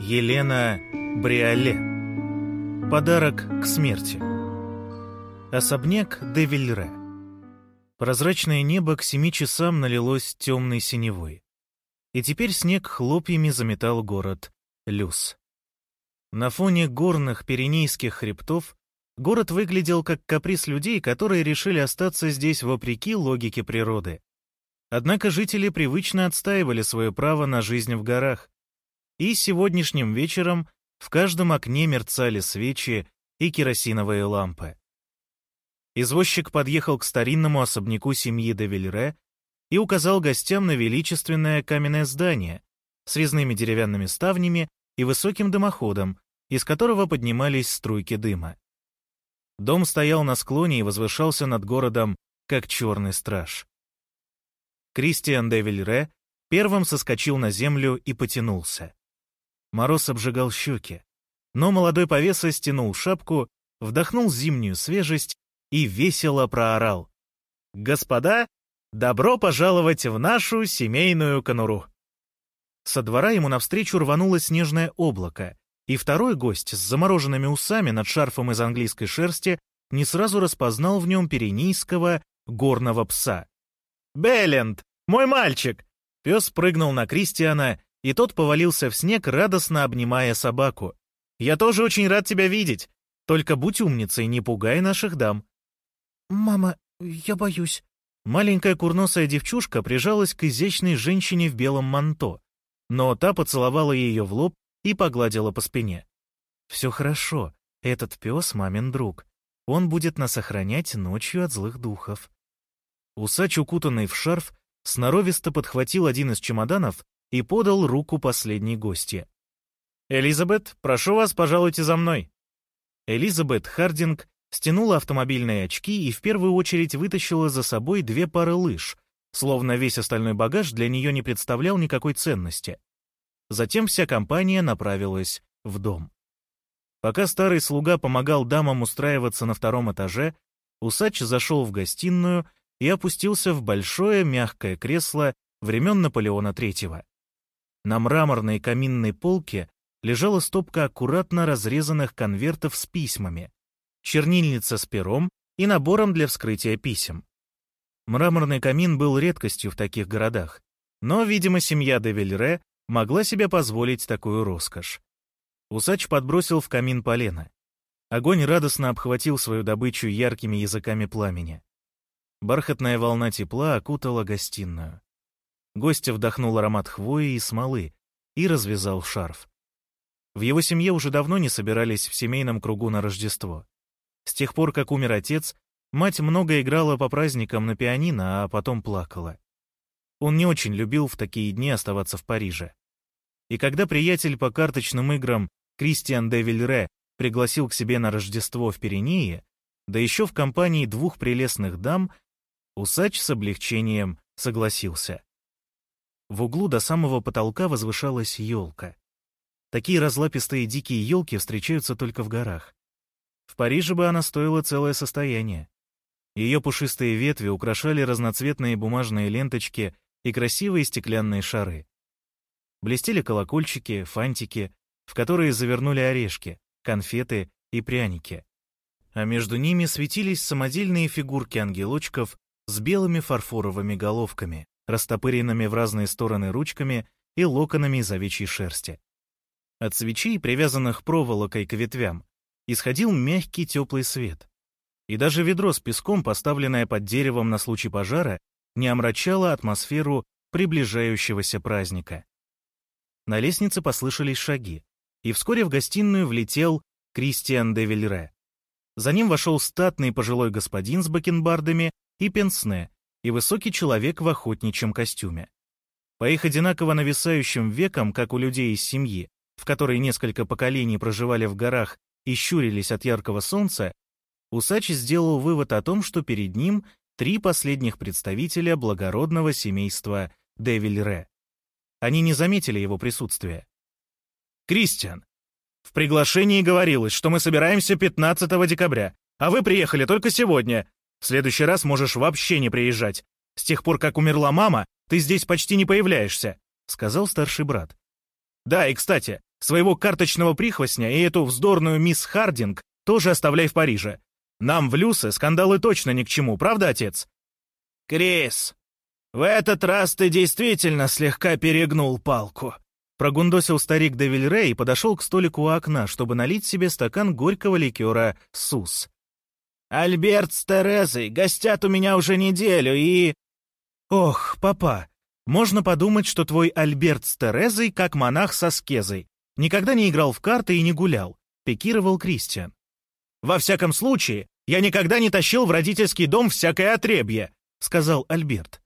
Елена Бриоле. Подарок к смерти. Особняк де Вильре. Прозрачное небо к семи часам налилось темной синевой. И теперь снег хлопьями заметал город Люс. На фоне горных пиренейских хребтов город выглядел как каприз людей, которые решили остаться здесь вопреки логике природы. Однако жители привычно отстаивали свое право на жизнь в горах. И сегодняшним вечером в каждом окне мерцали свечи и керосиновые лампы. Извозчик подъехал к старинному особняку семьи де Вильре и указал гостям на величественное каменное здание с резными деревянными ставнями и высоким дымоходом, из которого поднимались струйки дыма. Дом стоял на склоне и возвышался над городом, как черный страж. Кристиан де Вильре первым соскочил на землю и потянулся. Мороз обжигал щеки, но молодой повеса стянул шапку, вдохнул зимнюю свежесть и весело проорал. «Господа, добро пожаловать в нашу семейную конуру!» Со двора ему навстречу рвануло снежное облако, и второй гость с замороженными усами над шарфом из английской шерсти не сразу распознал в нем перенийского горного пса. «Белленд! Мой мальчик!» Пес прыгнул на Кристиана, и тот повалился в снег, радостно обнимая собаку. «Я тоже очень рад тебя видеть. Только будь умницей, не пугай наших дам». «Мама, я боюсь». Маленькая курносая девчушка прижалась к изящной женщине в белом манто, но та поцеловала ее в лоб и погладила по спине. «Все хорошо, этот пес мамин друг. Он будет нас охранять ночью от злых духов». Усач, укутанный в шарф, сноровисто подхватил один из чемоданов и подал руку последней гостье. «Элизабет, прошу вас, пожалуйте за мной». Элизабет Хардинг стянула автомобильные очки и в первую очередь вытащила за собой две пары лыж, словно весь остальной багаж для нее не представлял никакой ценности. Затем вся компания направилась в дом. Пока старый слуга помогал дамам устраиваться на втором этаже, усач зашел в гостиную и опустился в большое мягкое кресло времен Наполеона III. На мраморной каминной полке лежала стопка аккуратно разрезанных конвертов с письмами, чернильница с пером и набором для вскрытия писем. Мраморный камин был редкостью в таких городах, но, видимо, семья де Вильре могла себе позволить такую роскошь. Усач подбросил в камин полено. Огонь радостно обхватил свою добычу яркими языками пламени. Бархатная волна тепла окутала гостиную. Гостя вдохнул аромат хвои и смолы и развязал шарф. В его семье уже давно не собирались в семейном кругу на Рождество. С тех пор, как умер отец, мать много играла по праздникам на пианино, а потом плакала. Он не очень любил в такие дни оставаться в Париже. И когда приятель по карточным играм Кристиан де Вильре пригласил к себе на Рождество в Пиренее, да еще в компании двух прелестных дам, усач с облегчением согласился. В углу до самого потолка возвышалась елка. Такие разлапистые дикие елки встречаются только в горах. В Париже бы она стоила целое состояние. Ее пушистые ветви украшали разноцветные бумажные ленточки и красивые стеклянные шары. Блестели колокольчики, фантики, в которые завернули орешки, конфеты и пряники. А между ними светились самодельные фигурки ангелочков с белыми фарфоровыми головками, растопыренными в разные стороны ручками и локонами из овечьей шерсти. От свечей, привязанных проволокой к ветвям, исходил мягкий теплый свет. И даже ведро с песком, поставленное под деревом на случай пожара, не омрачало атмосферу приближающегося праздника. На лестнице послышались шаги, и вскоре в гостиную влетел Кристиан де Вильре. За ним вошел статный пожилой господин с бакенбардами и пенсне, и высокий человек в охотничьем костюме. По их одинаково нависающим векам, как у людей из семьи, в которой несколько поколений проживали в горах и щурились от яркого солнца, усач сделал вывод о том, что перед ним три последних представителя благородного семейства Девильре. Они не заметили его присутствия. «Кристиан, в приглашении говорилось, что мы собираемся 15 декабря, а вы приехали только сегодня. В следующий раз можешь вообще не приезжать. С тех пор, как умерла мама, ты здесь почти не появляешься», — сказал старший брат. «Да, и, кстати, Своего карточного прихвостня и эту вздорную мисс Хардинг тоже оставляй в Париже. Нам в Люсе скандалы точно ни к чему, правда, отец?» «Крис, в этот раз ты действительно слегка перегнул палку», Прогундосил старик де Вильре и подошел к столику у окна, чтобы налить себе стакан горького ликера «Сус». «Альберт с Терезой гостят у меня уже неделю и...» «Ох, папа, можно подумать, что твой Альберт с Терезой как монах со скезой. Никогда не играл в карты и не гулял», — пикировал Кристиан. «Во всяком случае, я никогда не тащил в родительский дом всякое отребье», — сказал Альберт.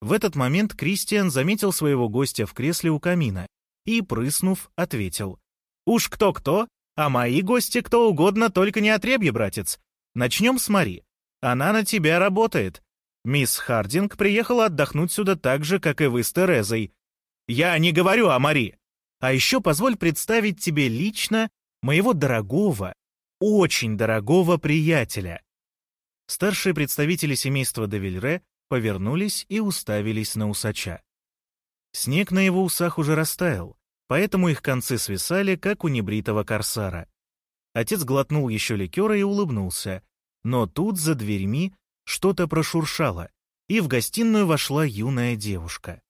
В этот момент Кристиан заметил своего гостя в кресле у камина и, прыснув, ответил. «Уж кто-кто, а мои гости кто угодно, только не отребье, братец. Начнем с Мари. Она на тебя работает. Мисс Хардинг приехала отдохнуть сюда так же, как и вы с Терезой. Я не говорю о Мари. А еще позволь представить тебе лично моего дорогого, очень дорогого приятеля». Старшие представители семейства Девильре повернулись и уставились на усача. Снег на его усах уже растаял, поэтому их концы свисали, как у небритого корсара. Отец глотнул еще ликера и улыбнулся, но тут за дверьми что-то прошуршало, и в гостиную вошла юная девушка.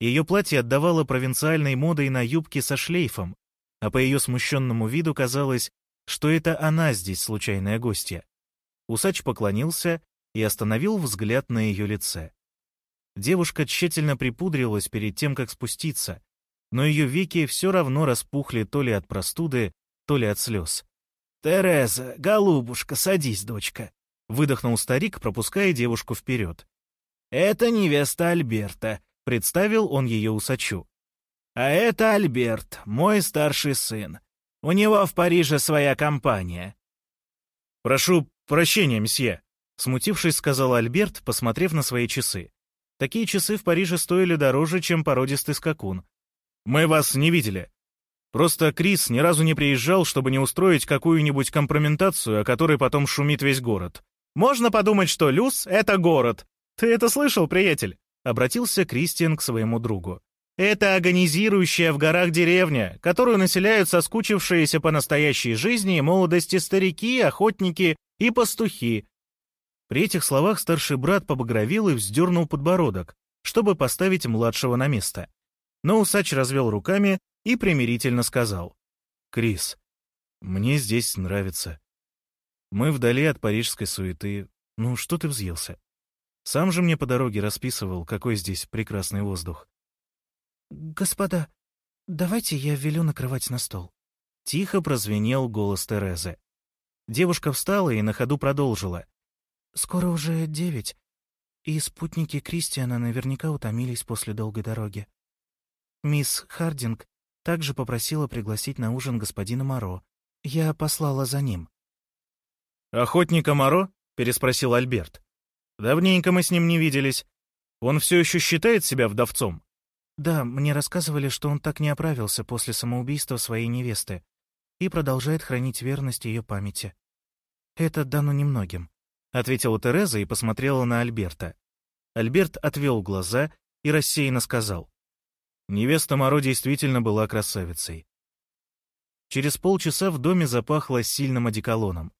Ее платье отдавало провинциальной модой на юбке со шлейфом, а по ее смущенному виду казалось, что это она здесь случайная гостья. Усач поклонился и остановил взгляд на ее лице. Девушка тщательно припудрилась перед тем, как спуститься, но ее веки все равно распухли то ли от простуды, то ли от слез. «Тереза, голубушка, садись, дочка», — выдохнул старик, пропуская девушку вперед. «Это невеста Альберта», — представил он ее усачу. «А это Альберт, мой старший сын. У него в Париже своя компания». «Прошу прощения, мсье», Смутившись, сказал Альберт, посмотрев на свои часы. Такие часы в Париже стоили дороже, чем породистый скакун. «Мы вас не видели. Просто Крис ни разу не приезжал, чтобы не устроить какую-нибудь компрометацию, о которой потом шумит весь город. Можно подумать, что Люс — это город. Ты это слышал, приятель?» Обратился Кристиан к своему другу. «Это агонизирующая в горах деревня, которую населяют соскучившиеся по настоящей жизни молодости старики, охотники и пастухи, при этих словах старший брат побагровел и вздернул подбородок, чтобы поставить младшего на место. Но усач развел руками и примирительно сказал. «Крис, мне здесь нравится. Мы вдали от парижской суеты. Ну, что ты взъелся? Сам же мне по дороге расписывал, какой здесь прекрасный воздух». «Господа, давайте я велю накрывать на стол». Тихо прозвенел голос Терезы. Девушка встала и на ходу продолжила. Скоро уже девять, и спутники Кристиана наверняка утомились после долгой дороги. Мисс Хардинг также попросила пригласить на ужин господина Моро. Я послала за ним. «Охотника Моро?» — переспросил Альберт. «Давненько мы с ним не виделись. Он все еще считает себя вдовцом?» «Да, мне рассказывали, что он так не оправился после самоубийства своей невесты и продолжает хранить верность ее памяти. Это дано немногим. — ответила Тереза и посмотрела на Альберта. Альберт отвел глаза и рассеянно сказал. Невеста Моро действительно была красавицей. Через полчаса в доме запахло сильным одеколоном.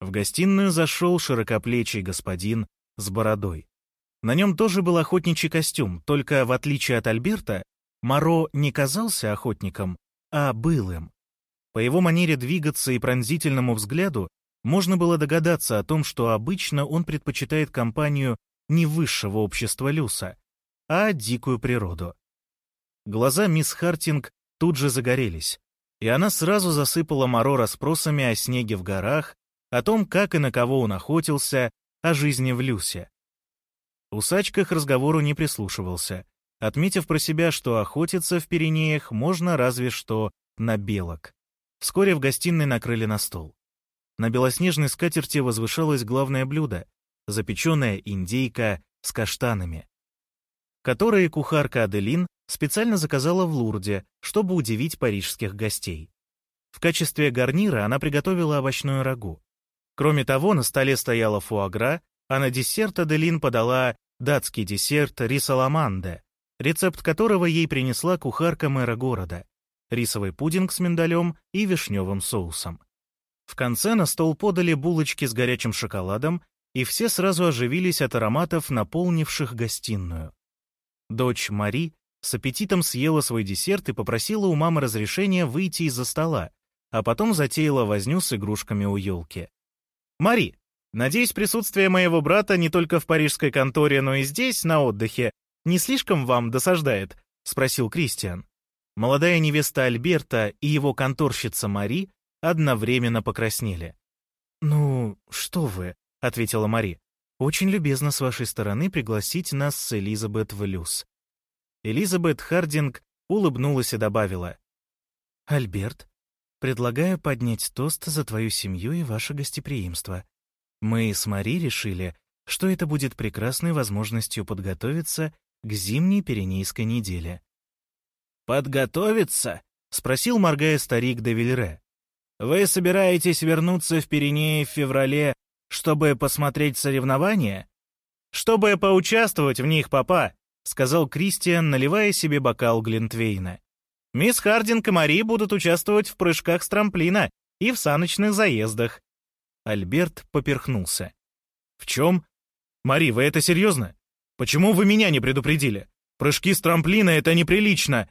В гостиную зашел широкоплечий господин с бородой. На нем тоже был охотничий костюм, только, в отличие от Альберта, Моро не казался охотником, а был им. По его манере двигаться и пронзительному взгляду можно было догадаться о том, что обычно он предпочитает компанию не высшего общества Люса, а дикую природу. Глаза мисс Хартинг тут же загорелись, и она сразу засыпала Моро расспросами о снеге в горах, о том, как и на кого он охотился, о жизни в Люсе. Усачка к разговору не прислушивался, отметив про себя, что охотиться в Пиренеях можно разве что на белок. Вскоре в гостиной накрыли на стол. На белоснежной скатерти возвышалось главное блюдо — запеченная индейка с каштанами, которые кухарка Аделин специально заказала в Лурде, чтобы удивить парижских гостей. В качестве гарнира она приготовила овощную рагу. Кроме того, на столе стояла фуагра, а на десерт Аделин подала датский десерт рисаламанде, рецепт которого ей принесла кухарка мэра города. рисовый пудинг с миндалем и вишневым соусом. В конце на стол подали булочки с горячим шоколадом, и все сразу оживились от ароматов, наполнивших гостиную. Дочь Мари с аппетитом съела свой десерт и попросила у мамы разрешения выйти из-за стола, а потом затеяла возню с игрушками у елки. «Мари, надеюсь, присутствие моего брата не только в парижской конторе, но и здесь, на отдыхе, не слишком вам досаждает?» — спросил Кристиан. Молодая невеста Альберта и его конторщица Мари одновременно покраснели. «Ну, что вы», — ответила Мари. «Очень любезно с вашей стороны пригласить нас с Элизабет в Люс». Элизабет Хардинг улыбнулась и добавила. «Альберт, предлагаю поднять тост за твою семью и ваше гостеприимство. Мы с Мари решили, что это будет прекрасной возможностью подготовиться к зимней Пиренейской неделе. «Подготовиться?» — спросил, моргая старик де Вильре. «Вы собираетесь вернуться в Пиренеи в феврале, чтобы посмотреть соревнования?» «Чтобы поучаствовать в них, папа», — сказал Кристиан, наливая себе бокал Глинтвейна. «Мисс Хардинг и Мари будут участвовать в прыжках с трамплина и в саночных заездах». Альберт поперхнулся. «В чем? Мари, вы это серьезно? Почему вы меня не предупредили? Прыжки с трамплина — это неприлично.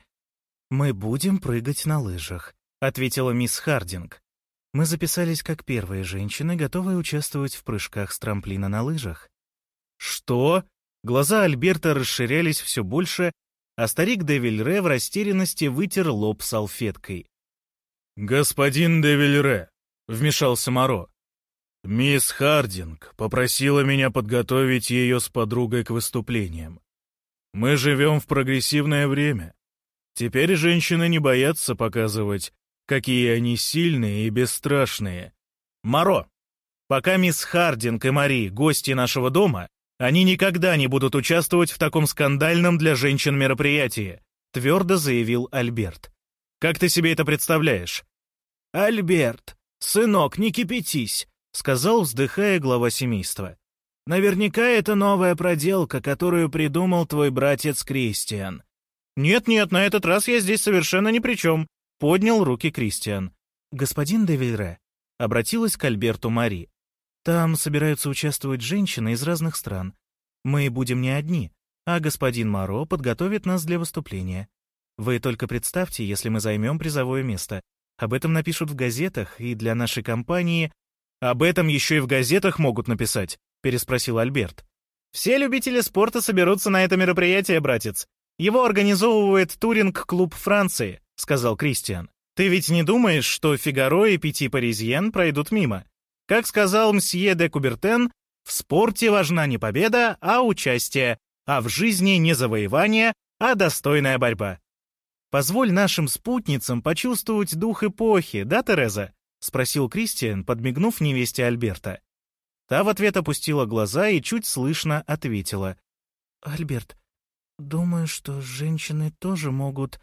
«Мы будем прыгать на лыжах», — ответила мисс Хардинг. «Мы записались как первые женщины, готовые участвовать в прыжках с трамплина на лыжах». «Что?» Глаза Альберта расширялись все больше, а старик де Вильре в растерянности вытер лоб салфеткой. «Господин де Вильре», — вмешался Моро, — «мисс Хардинг попросила меня подготовить ее с подругой к выступлениям. Мы живем в прогрессивное время. Теперь женщины не боятся показывать, какие они сильные и бесстрашные. Маро, пока мисс Хардинг и Мари гости нашего дома, они никогда не будут участвовать в таком скандальном для женщин мероприятии, твердо заявил Альберт. Как ты себе это представляешь? Альберт, сынок, не кипятись, сказал, вздыхая глава семейства. Наверняка это новая проделка, которую придумал твой братец Кристиан. «Нет-нет, на этот раз я здесь совершенно ни при чем», — поднял руки Кристиан. «Господин де обратилась к Альберту Мари. «Там собираются участвовать женщины из разных стран. Мы будем не одни, а господин Маро подготовит нас для выступления. Вы только представьте, если мы займем призовое место. Об этом напишут в газетах, и для нашей компании...» «Об этом еще и в газетах могут написать», — переспросил Альберт. «Все любители спорта соберутся на это мероприятие, братец. Его организовывает Туринг-клуб Франции», — сказал Кристиан. «Ты ведь не думаешь, что Фигаро и Пяти Паризьен пройдут мимо? Как сказал мсье де Кубертен, в спорте важна не победа, а участие, а в жизни не завоевание, а достойная борьба. Позволь нашим спутницам почувствовать дух эпохи, да, Тереза?» — спросил Кристиан, подмигнув невесте Альберта. Та в ответ опустила глаза и чуть слышно ответила. «Альберт, Думаю, что женщины тоже могут...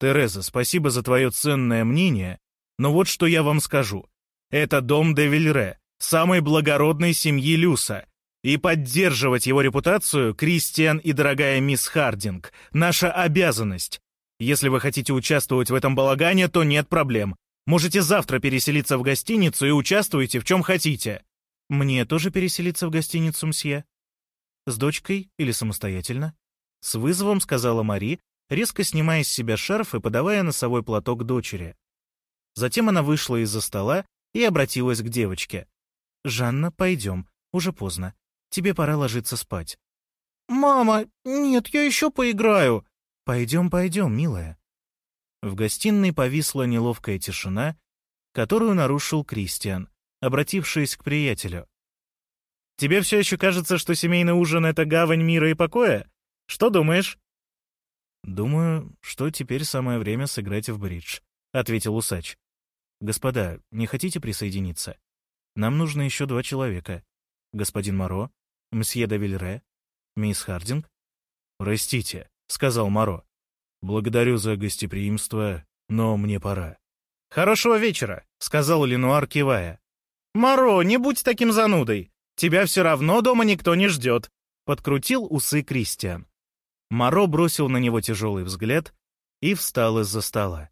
Тереза, спасибо за твое ценное мнение, но вот что я вам скажу. Это дом де Вильре, самой благородной семьи Люса, и поддерживать его репутацию, Кристиан и дорогая мисс Хардинг, наша обязанность. Если вы хотите участвовать в этом балагане, то нет проблем. Можете завтра переселиться в гостиницу и участвуйте в чем хотите. Мне тоже переселиться в гостиницу, мсье? С дочкой или самостоятельно? С вызовом сказала Мари, резко снимая с себя шарф и подавая носовой платок дочери. Затем она вышла из-за стола и обратилась к девочке. «Жанна, пойдем, уже поздно. Тебе пора ложиться спать». «Мама, нет, я еще поиграю». «Пойдем, пойдем, милая». В гостиной повисла неловкая тишина, которую нарушил Кристиан, обратившись к приятелю. «Тебе все еще кажется, что семейный ужин — это гавань мира и покоя? Что думаешь?» «Думаю, что теперь самое время сыграть в бридж», — ответил усач. «Господа, не хотите присоединиться? Нам нужно еще два человека. Господин Моро, мсье Давильре, мисс Хардинг». «Простите», — сказал Моро. «Благодарю за гостеприимство, но мне пора». «Хорошего вечера», — сказал Ленуар, кивая. «Моро, не будь таким занудой. Тебя все равно дома никто не ждет», — подкрутил усы Кристиан. Моро бросил на него тяжелый взгляд и встал из-за стола.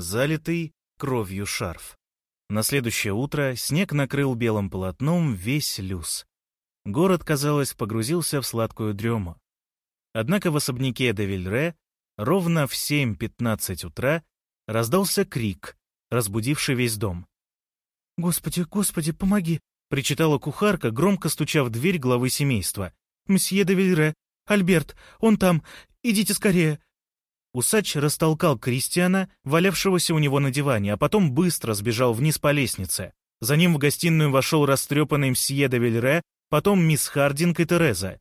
Залитый кровью шарф. На следующее утро снег накрыл белым полотном весь люс. Город, казалось, погрузился в сладкую дрему. Однако в особняке де Вильре ровно в 7.15 утра раздался крик, разбудивший весь дом. «Господи, господи, помоги!» — причитала кухарка, громко стуча в дверь главы семейства. «Мсье де Вильре! Альберт! Он там! Идите скорее!» Усач растолкал Кристиана, валявшегося у него на диване, а потом быстро сбежал вниз по лестнице. За ним в гостиную вошел растрепанный мсье де Вильре, потом мисс Хардинг и Тереза.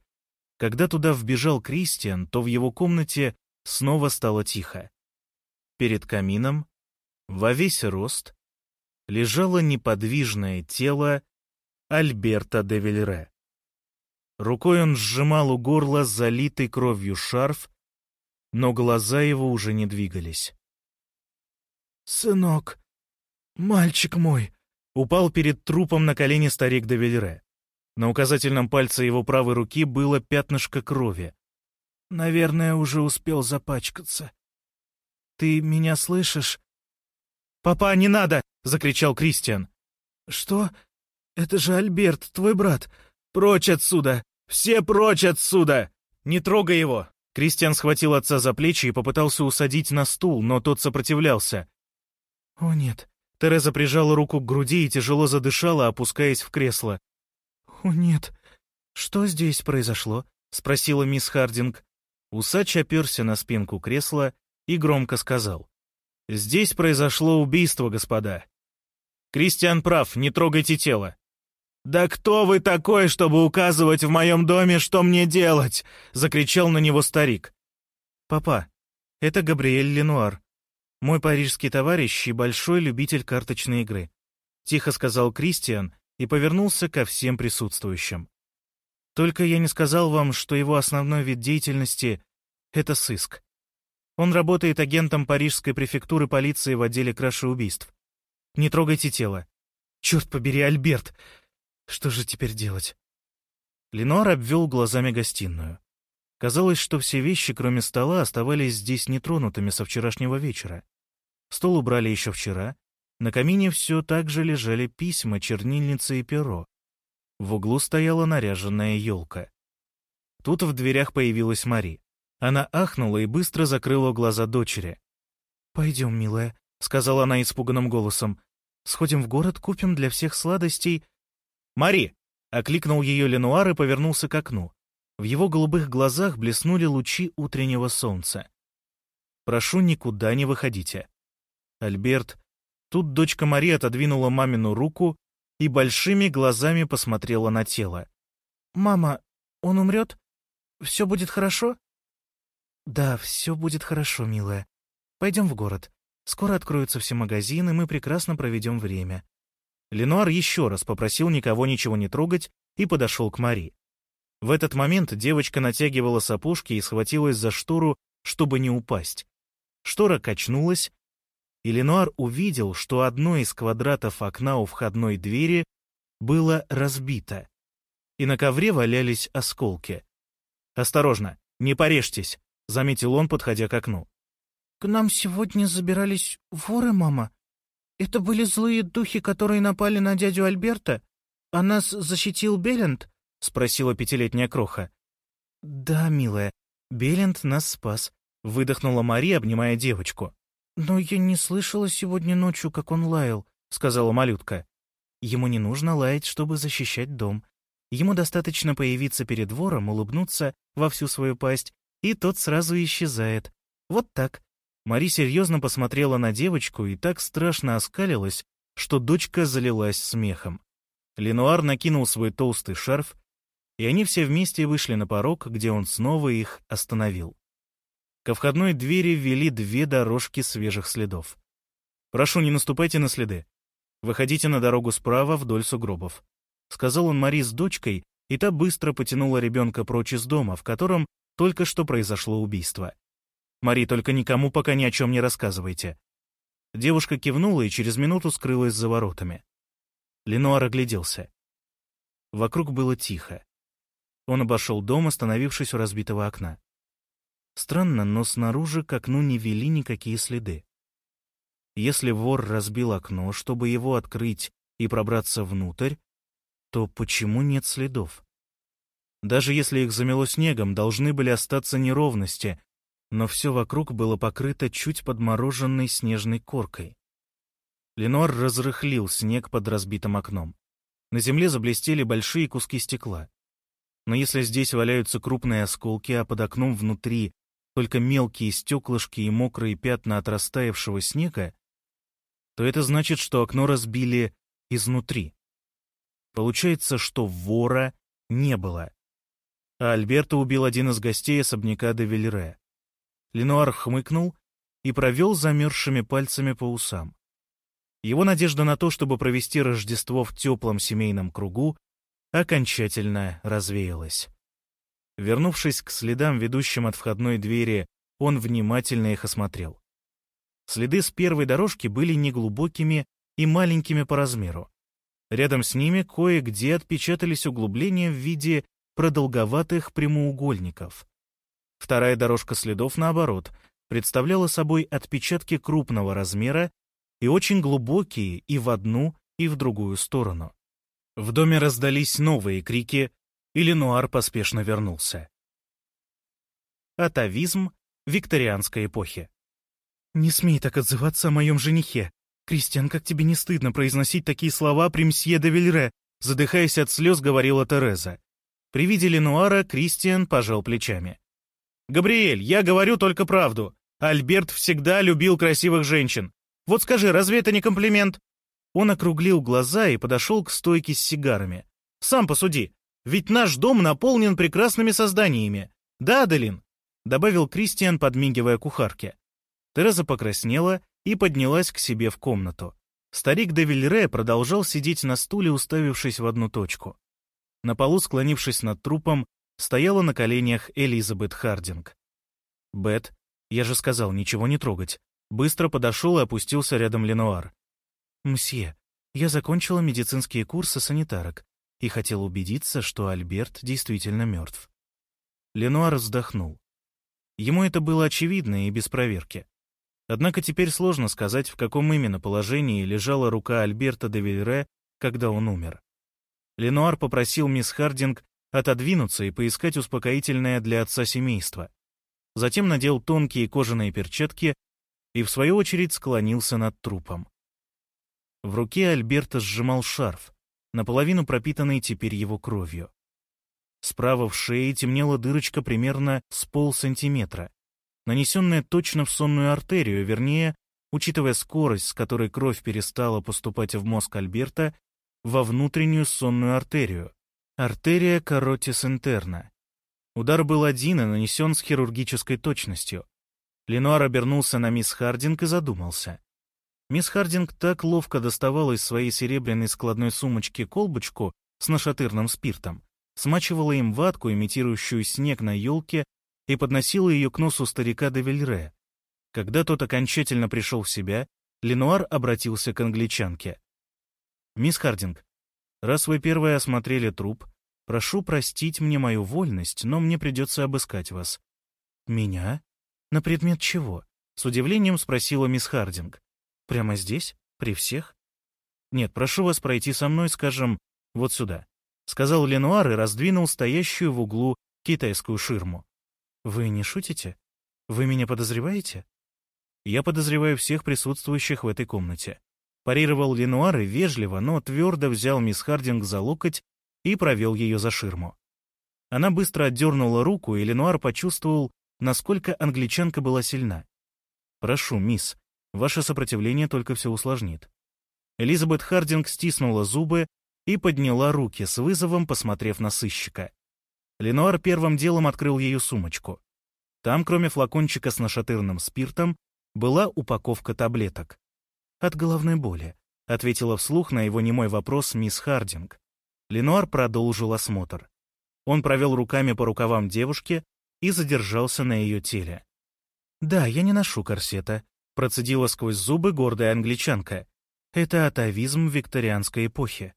Когда туда вбежал Кристиан, то в его комнате снова стало тихо. Перед камином, во весь рост, лежало неподвижное тело Альберта де Вильре. Рукой он сжимал у горла залитый кровью шарф, но глаза его уже не двигались. «Сынок, мальчик мой!» Упал перед трупом на колени старик де. На указательном пальце его правой руки было пятнышко крови. «Наверное, уже успел запачкаться. Ты меня слышишь?» «Папа, не надо!» — закричал Кристиан. «Что? Это же Альберт, твой брат. Прочь отсюда! Все прочь отсюда! Не трогай его!» Кристиан схватил отца за плечи и попытался усадить на стул, но тот сопротивлялся. «О, нет». Тереза прижала руку к груди и тяжело задышала, опускаясь в кресло. «О, нет. Что здесь произошло?» — спросила мисс Хардинг. Усач оперся на спинку кресла и громко сказал. «Здесь произошло убийство, господа. Кристиан прав, не трогайте тело. «Да кто вы такой, чтобы указывать в моем доме, что мне делать?» — закричал на него старик. «Папа, это Габриэль Ленуар, мой парижский товарищ и большой любитель карточной игры», — тихо сказал Кристиан и повернулся ко всем присутствующим. «Только я не сказал вам, что его основной вид деятельности — это сыск. Он работает агентом парижской префектуры полиции в отделе краши убийств. Не трогайте тело. Черт побери, Альберт, что же теперь делать? Ленуар обвел глазами гостиную. Казалось, что все вещи, кроме стола, оставались здесь нетронутыми со вчерашнего вечера. Стол убрали еще вчера. На камине все так же лежали письма, чернильница и перо. В углу стояла наряженная елка. Тут в дверях появилась Мари. Она ахнула и быстро закрыла глаза дочери. «Пойдем, милая», — сказала она испуганным голосом. «Сходим в город, купим для всех сладостей «Мари!» — окликнул ее Ленуар и повернулся к окну. В его голубых глазах блеснули лучи утреннего солнца. «Прошу, никуда не выходите». Альберт. Тут дочка Мари отодвинула мамину руку и большими глазами посмотрела на тело. «Мама, он умрет? Все будет хорошо?» «Да, все будет хорошо, милая. Пойдем в город. Скоро откроются все магазины, мы прекрасно проведем время. Ленуар еще раз попросил никого ничего не трогать и подошел к Мари. В этот момент девочка натягивала сапожки и схватилась за штору, чтобы не упасть. Штора качнулась, и Ленуар увидел, что одно из квадратов окна у входной двери было разбито, и на ковре валялись осколки. «Осторожно, не порежьтесь», — заметил он, подходя к окну. «К нам сегодня забирались воры, мама», «Это были злые духи, которые напали на дядю Альберта? А нас защитил Белент?» — спросила пятилетняя кроха. «Да, милая, Белент нас спас», — выдохнула Мария, обнимая девочку. «Но я не слышала сегодня ночью, как он лаял», — сказала малютка. «Ему не нужно лаять, чтобы защищать дом. Ему достаточно появиться перед вором, улыбнуться во всю свою пасть, и тот сразу исчезает. Вот так. Мари серьезно посмотрела на девочку и так страшно оскалилась, что дочка залилась смехом. Ленуар накинул свой толстый шарф, и они все вместе вышли на порог, где он снова их остановил. Ко входной двери ввели две дорожки свежих следов. «Прошу, не наступайте на следы. Выходите на дорогу справа вдоль сугробов», — сказал он Мари с дочкой, и та быстро потянула ребенка прочь из дома, в котором только что произошло убийство. Мари, только никому пока ни о чем не рассказывайте». Девушка кивнула и через минуту скрылась за воротами. Ленуар огляделся. Вокруг было тихо. Он обошел дом, остановившись у разбитого окна. Странно, но снаружи к окну не вели никакие следы. Если вор разбил окно, чтобы его открыть и пробраться внутрь, то почему нет следов? Даже если их замело снегом, должны были остаться неровности, но все вокруг было покрыто чуть подмороженной снежной коркой. Ленуар разрыхлил снег под разбитым окном. На земле заблестели большие куски стекла. Но если здесь валяются крупные осколки, а под окном внутри только мелкие стеклышки и мокрые пятна от растаявшего снега, то это значит, что окно разбили изнутри. Получается, что вора не было. А Альберта убил один из гостей особняка де Вильре. Ленуар хмыкнул и провел замерзшими пальцами по усам. Его надежда на то, чтобы провести Рождество в теплом семейном кругу, окончательно развеялась. Вернувшись к следам, ведущим от входной двери, он внимательно их осмотрел. Следы с первой дорожки были неглубокими и маленькими по размеру. Рядом с ними кое-где отпечатались углубления в виде продолговатых прямоугольников. Вторая дорожка следов, наоборот, представляла собой отпечатки крупного размера и очень глубокие и в одну, и в другую сторону. В доме раздались новые крики, и Ленуар поспешно вернулся. Атовизм викторианской эпохи. «Не смей так отзываться о моем женихе. Кристиан, как тебе не стыдно произносить такие слова при мсье де Вильре?» Задыхаясь от слез, говорила Тереза. При виде Ленуара Кристиан пожал плечами. «Габриэль, я говорю только правду. Альберт всегда любил красивых женщин. Вот скажи, разве это не комплимент?» Он округлил глаза и подошел к стойке с сигарами. «Сам посуди, ведь наш дом наполнен прекрасными созданиями. Да, Аделин?» Добавил Кристиан, подмигивая кухарке. Тереза покраснела и поднялась к себе в комнату. Старик де Вильре продолжал сидеть на стуле, уставившись в одну точку. На полу, склонившись над трупом, стояла на коленях Элизабет Хардинг. Бет, я же сказал, ничего не трогать, быстро подошел и опустился рядом Ленуар. «Мсье, я закончила медицинские курсы санитарок и хотел убедиться, что Альберт действительно мертв». Ленуар вздохнул. Ему это было очевидно и без проверки. Однако теперь сложно сказать, в каком именно положении лежала рука Альберта де Вильре, когда он умер. Ленуар попросил мисс Хардинг отодвинуться и поискать успокоительное для отца семейства. Затем надел тонкие кожаные перчатки и, в свою очередь, склонился над трупом. В руке Альберта сжимал шарф, наполовину пропитанный теперь его кровью. Справа в шее темнела дырочка примерно с полсантиметра, нанесенная точно в сонную артерию, вернее, учитывая скорость, с которой кровь перестала поступать в мозг Альберта, во внутреннюю сонную артерию, Артерия каротис интерна. Удар был один и нанесен с хирургической точностью. Ленуар обернулся на мисс Хардинг и задумался. Мисс Хардинг так ловко доставала из своей серебряной складной сумочки колбочку с нашатырным спиртом, смачивала им ватку, имитирующую снег на елке, и подносила ее к носу старика де Вильре. Когда тот окончательно пришел в себя, Ленуар обратился к англичанке. «Мисс Хардинг, Раз вы первые осмотрели труп, прошу простить мне мою вольность, но мне придется обыскать вас». «Меня? На предмет чего?» — с удивлением спросила мисс Хардинг. «Прямо здесь? При всех?» «Нет, прошу вас пройти со мной, скажем, вот сюда», — сказал Ленуар и раздвинул стоящую в углу китайскую ширму. «Вы не шутите? Вы меня подозреваете?» «Я подозреваю всех присутствующих в этой комнате. Парировал Ленуар и вежливо, но твердо взял мисс Хардинг за локоть и провел ее за ширму. Она быстро отдернула руку, и Ленуар почувствовал, насколько англичанка была сильна. «Прошу, мисс, ваше сопротивление только все усложнит». Элизабет Хардинг стиснула зубы и подняла руки с вызовом, посмотрев на сыщика. Ленуар первым делом открыл ее сумочку. Там, кроме флакончика с нашатырным спиртом, была упаковка таблеток от головной боли», — ответила вслух на его немой вопрос мисс Хардинг. Ленуар продолжил осмотр. Он провел руками по рукавам девушки и задержался на ее теле. «Да, я не ношу корсета», — процедила сквозь зубы гордая англичанка. «Это атовизм викторианской эпохи».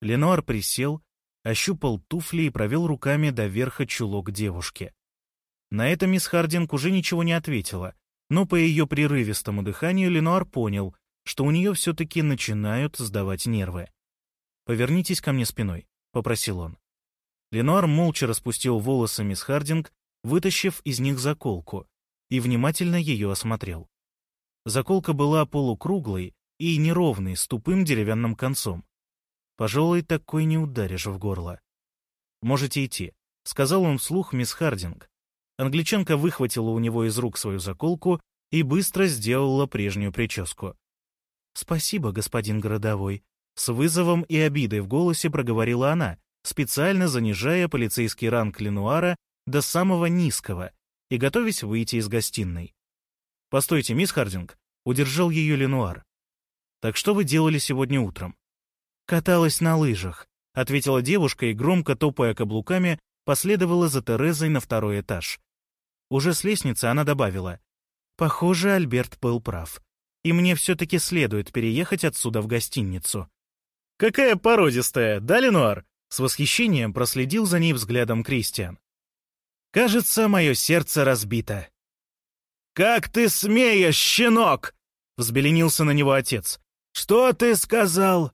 Ленуар присел, ощупал туфли и провел руками до верха чулок девушки. На это мисс Хардинг уже ничего не ответила, но по ее прерывистому дыханию Ленуар понял, что у нее все-таки начинают сдавать нервы. «Повернитесь ко мне спиной», — попросил он. Ленуар молча распустил волосы мисс Хардинг, вытащив из них заколку, и внимательно ее осмотрел. Заколка была полукруглой и неровной, с тупым деревянным концом. Пожалуй, такой не ударишь в горло. «Можете идти», — сказал он вслух мисс Хардинг. Англичанка выхватила у него из рук свою заколку и быстро сделала прежнюю прическу. «Спасибо, господин городовой», — с вызовом и обидой в голосе проговорила она, специально занижая полицейский ранг Ленуара до самого низкого и готовясь выйти из гостиной. «Постойте, мисс Хардинг», — удержал ее Ленуар. «Так что вы делали сегодня утром?» «Каталась на лыжах», — ответила девушка и, громко топая каблуками, последовала за Терезой на второй этаж. Уже с лестницы она добавила. «Похоже, Альберт был прав. И мне все-таки следует переехать отсюда в гостиницу». «Какая породистая, да, Ленуар?» С восхищением проследил за ней взглядом Кристиан. «Кажется, мое сердце разбито». «Как ты смеешь, щенок!» — взбеленился на него отец. «Что ты сказал?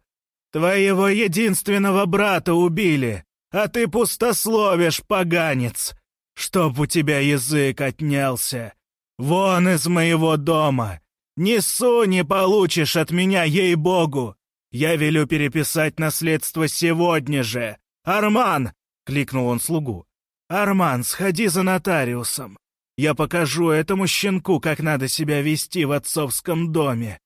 Твоего единственного брата убили, а ты пустословишь, поганец! Чтоб у тебя язык отнялся! Вон из моего дома! Несу не получишь от меня, ей-богу! Я велю переписать наследство сегодня же! Арман!» — кликнул он слугу. «Арман, сходи за нотариусом. Я покажу этому щенку, как надо себя вести в отцовском доме.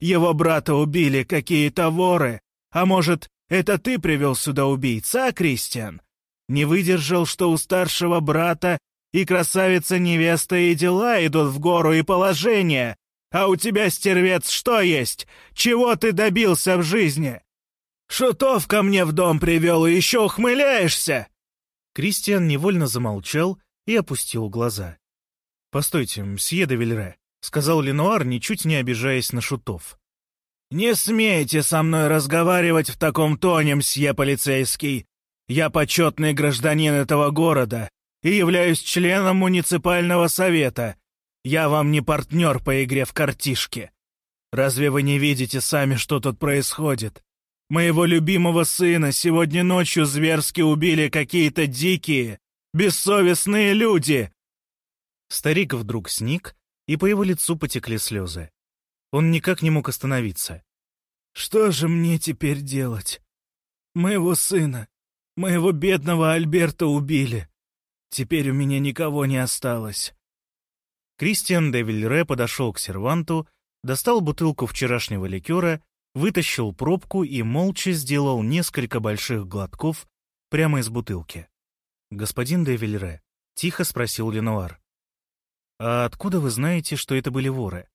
Его брата убили какие-то воры, а может, это ты привел сюда убийца, а, Кристиан? Не выдержал, что у старшего брата и красавица-невеста и дела идут в гору и положение, а у тебя, стервец, что есть? Чего ты добился в жизни? Шутов ко мне в дом привел и еще ухмыляешься!» Кристиан невольно замолчал и опустил глаза. «Постойте, мсье де Вильре», — сказал Ленуар, ничуть не обижаясь на шутов. «Не смейте со мной разговаривать в таком тоне, мсье полицейский. Я почетный гражданин этого города и являюсь членом муниципального совета, я вам не партнер по игре в картишки. Разве вы не видите сами, что тут происходит? Моего любимого сына сегодня ночью зверски убили какие-то дикие, бессовестные люди!» Старик вдруг сник, и по его лицу потекли слезы. Он никак не мог остановиться. «Что же мне теперь делать? Моего сына, моего бедного Альберта убили. Теперь у меня никого не осталось. Кристиан де Вильре подошел к серванту, достал бутылку вчерашнего ликера, вытащил пробку и молча сделал несколько больших глотков прямо из бутылки. «Господин де Вильре», — тихо спросил Ленуар, «а откуда вы знаете, что это были воры?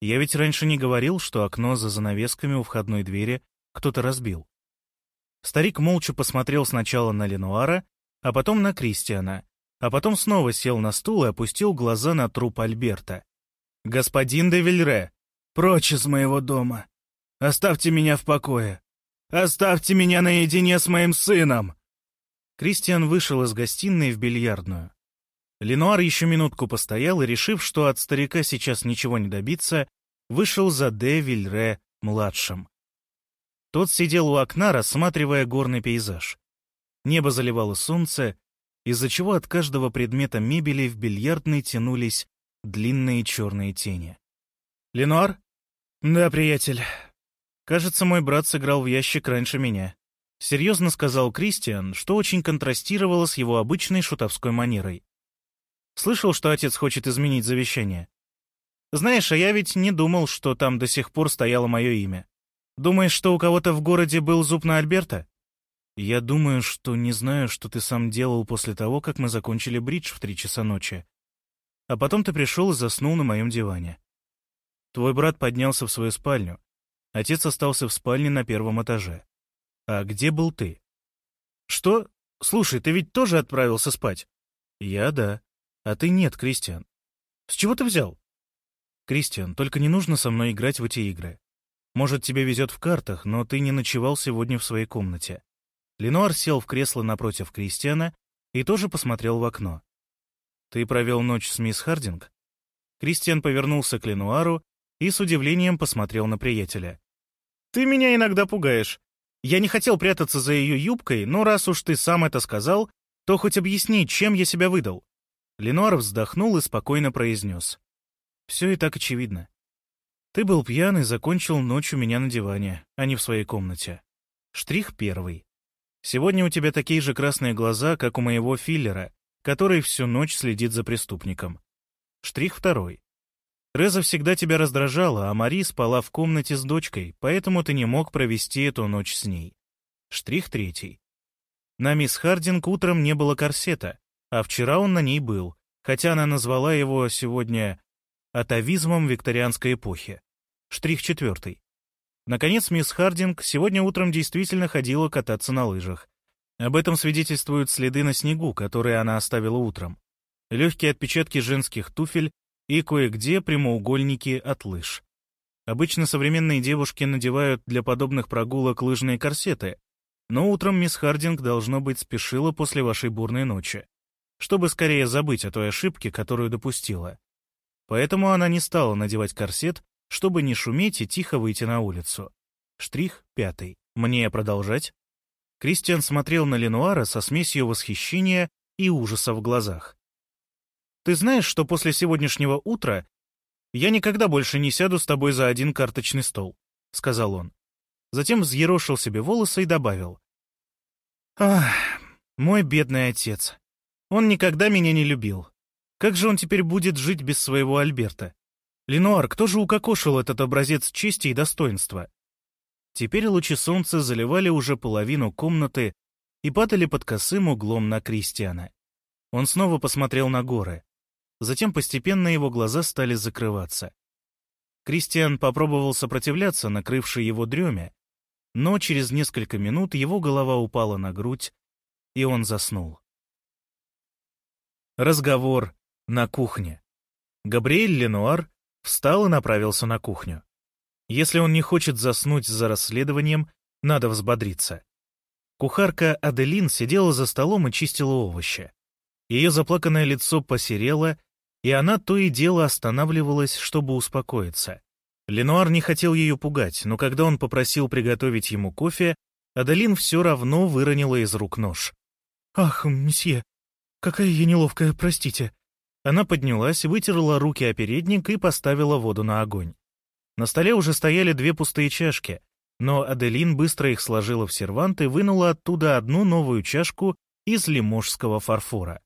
Я ведь раньше не говорил, что окно за занавесками у входной двери кто-то разбил». Старик молча посмотрел сначала на Ленуара, а потом на Кристиана, а потом снова сел на стул и опустил глаза на труп Альберта. «Господин де Вильре, прочь из моего дома! Оставьте меня в покое! Оставьте меня наедине с моим сыном!» Кристиан вышел из гостиной в бильярдную. Ленуар еще минутку постоял и, решив, что от старика сейчас ничего не добиться, вышел за де Вильре-младшим. Тот сидел у окна, рассматривая горный пейзаж. Небо заливало солнце, из-за чего от каждого предмета мебели в бильярдной тянулись длинные черные тени. «Ленуар?» «Да, приятель. Кажется, мой брат сыграл в ящик раньше меня», — серьезно сказал Кристиан, что очень контрастировало с его обычной шутовской манерой. «Слышал, что отец хочет изменить завещание? Знаешь, а я ведь не думал, что там до сих пор стояло мое имя. Думаешь, что у кого-то в городе был зуб на Альберта?» Я думаю, что не знаю, что ты сам делал после того, как мы закончили бридж в три часа ночи. А потом ты пришел и заснул на моем диване. Твой брат поднялся в свою спальню. Отец остался в спальне на первом этаже. А где был ты? Что? Слушай, ты ведь тоже отправился спать? Я да. А ты нет, Кристиан. С чего ты взял? Кристиан, только не нужно со мной играть в эти игры. Может, тебе везет в картах, но ты не ночевал сегодня в своей комнате. Ленуар сел в кресло напротив Кристиана и тоже посмотрел в окно. «Ты провел ночь с мисс Хардинг?» Кристиан повернулся к Ленуару и с удивлением посмотрел на приятеля. «Ты меня иногда пугаешь. Я не хотел прятаться за ее юбкой, но раз уж ты сам это сказал, то хоть объясни, чем я себя выдал». Ленуар вздохнул и спокойно произнес. «Все и так очевидно. Ты был пьян и закончил ночь у меня на диване, а не в своей комнате. Штрих первый. Сегодня у тебя такие же красные глаза, как у моего филлера, который всю ночь следит за преступником. Штрих второй. Реза всегда тебя раздражала, а Мари спала в комнате с дочкой, поэтому ты не мог провести эту ночь с ней. Штрих третий. На мисс Хардинг утром не было корсета, а вчера он на ней был, хотя она назвала его сегодня атовизмом викторианской эпохи. Штрих четвертый. Наконец, мисс Хардинг сегодня утром действительно ходила кататься на лыжах. Об этом свидетельствуют следы на снегу, которые она оставила утром легкие отпечатки женских туфель и кое-где прямоугольники от лыж. Обычно современные девушки надевают для подобных прогулок лыжные корсеты, но утром мисс Хардинг, должно быть, спешила после вашей бурной ночи, чтобы скорее забыть о той ошибке, которую допустила. Поэтому она не стала надевать корсет, чтобы не шуметь и тихо выйти на улицу. Штрих пятый. Мне продолжать? Кристиан смотрел на Ленуара со смесью восхищения и ужаса в глазах. Ты знаешь, что после сегодняшнего утра я никогда больше не сяду с тобой за один карточный стол», — сказал он. Затем взъерошил себе волосы и добавил. «Ах, мой бедный отец. Он никогда меня не любил. Как же он теперь будет жить без своего Альберта? Ленуар, кто же укокошил этот образец чести и достоинства?» Теперь лучи солнца заливали уже половину комнаты и падали под косым углом на Кристиана. Он снова посмотрел на горы. Затем постепенно его глаза стали закрываться. Кристиан попробовал сопротивляться накрывшей его дреме, но через несколько минут его голова упала на грудь, и он заснул. Разговор на кухне. Габриэль Ленуар встал и направился на кухню. Если он не хочет заснуть за расследованием, надо взбодриться. Кухарка Аделин сидела за столом и чистила овощи. Ее заплаканное лицо посерело, и она то и дело останавливалась, чтобы успокоиться. Ленуар не хотел ее пугать, но когда он попросил приготовить ему кофе, Адалин все равно выронила из рук нож. «Ах, месье, какая я неловкая, простите». Она поднялась, вытерла руки о передник и поставила воду на огонь. На столе уже стояли две пустые чашки, но Аделин быстро их сложила в сервант и вынула оттуда одну новую чашку из лиможского фарфора.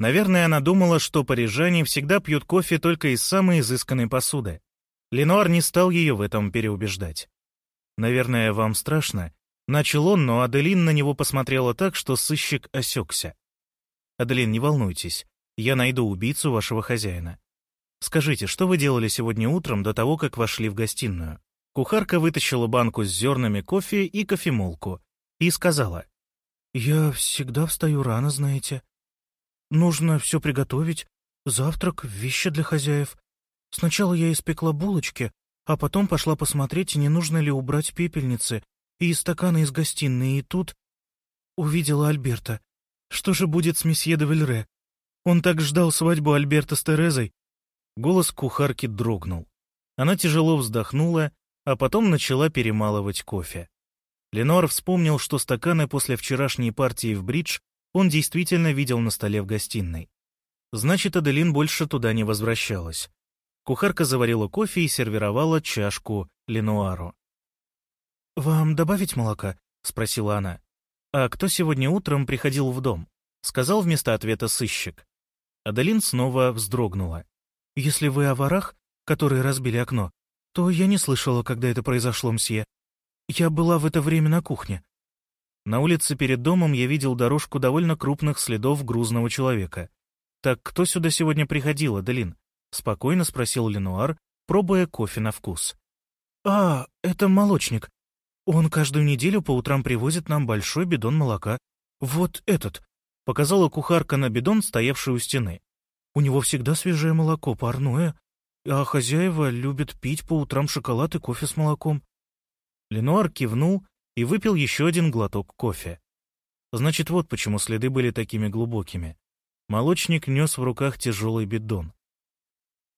Наверное, она думала, что парижане всегда пьют кофе только из самой изысканной посуды. Ленуар не стал ее в этом переубеждать. «Наверное, вам страшно?» Начал он, но Аделин на него посмотрела так, что сыщик осекся. «Аделин, не волнуйтесь, я найду убийцу вашего хозяина. Скажите, что вы делали сегодня утром до того, как вошли в гостиную?» Кухарка вытащила банку с зернами кофе и кофемолку и сказала. «Я всегда встаю рано, знаете. Нужно все приготовить. Завтрак, вещи для хозяев. Сначала я испекла булочки, а потом пошла посмотреть, не нужно ли убрать пепельницы и стаканы из гостиной, и тут увидела Альберта. Что же будет с месье де Вильре? Он так ждал свадьбу Альберта с Терезой. Голос кухарки дрогнул. Она тяжело вздохнула, а потом начала перемалывать кофе. Ленор вспомнил, что стаканы после вчерашней партии в бридж он действительно видел на столе в гостиной. Значит, Аделин больше туда не возвращалась. Кухарка заварила кофе и сервировала чашку Ленуару. «Вам добавить молока?» — спросила она. «А кто сегодня утром приходил в дом?» — сказал вместо ответа сыщик. Аделин снова вздрогнула. «Если вы о ворах, которые разбили окно, то я не слышала, когда это произошло, мсье. Я была в это время на кухне. На улице перед домом я видел дорожку довольно крупных следов грузного человека. «Так кто сюда сегодня приходил, Аделин?» — спокойно спросил Ленуар, пробуя кофе на вкус. «А, это молочник. Он каждую неделю по утрам привозит нам большой бидон молока. Вот этот», — показала кухарка на бидон, стоявший у стены. «У него всегда свежее молоко, парное, а хозяева любят пить по утрам шоколад и кофе с молоком». Ленуар кивнул и выпил еще один глоток кофе. Значит, вот почему следы были такими глубокими. Молочник нес в руках тяжелый бидон.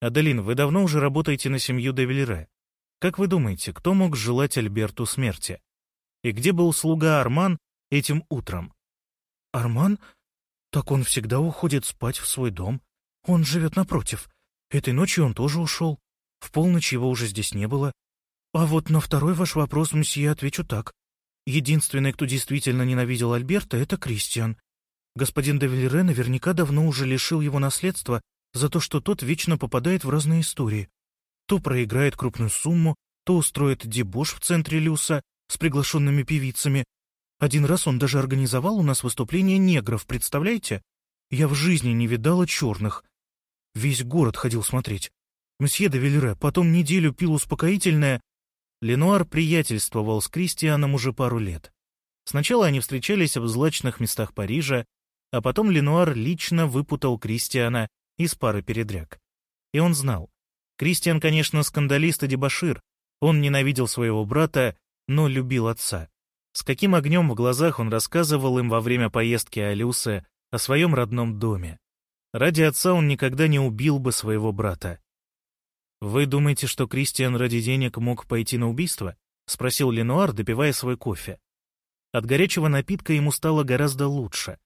«Аделин, вы давно уже работаете на семью де Вильре. Как вы думаете, кто мог желать Альберту смерти? И где был слуга Арман этим утром?» «Арман? Так он всегда уходит спать в свой дом. Он живет напротив. Этой ночью он тоже ушел. В полночь его уже здесь не было. А вот на второй ваш вопрос, мсье, отвечу так. Единственный, кто действительно ненавидел Альберта, это Кристиан. Господин де Вильре наверняка давно уже лишил его наследства за то, что тот вечно попадает в разные истории. То проиграет крупную сумму, то устроит дебош в центре Люса с приглашенными певицами. Один раз он даже организовал у нас выступление негров, представляете? Я в жизни не видала черных. Весь город ходил смотреть. Мсье де Вильре потом неделю пил успокоительное. Ленуар приятельствовал с Кристианом уже пару лет. Сначала они встречались в злачных местах Парижа, а потом Ленуар лично выпутал Кристиана из пары передряг. И он знал. Кристиан, конечно, скандалист и дебошир. Он ненавидел своего брата, но любил отца. С каким огнем в глазах он рассказывал им во время поездки Алюса о своем родном доме. Ради отца он никогда не убил бы своего брата. «Вы думаете, что Кристиан ради денег мог пойти на убийство?» — спросил Ленуар, допивая свой кофе. От горячего напитка ему стало гораздо лучше.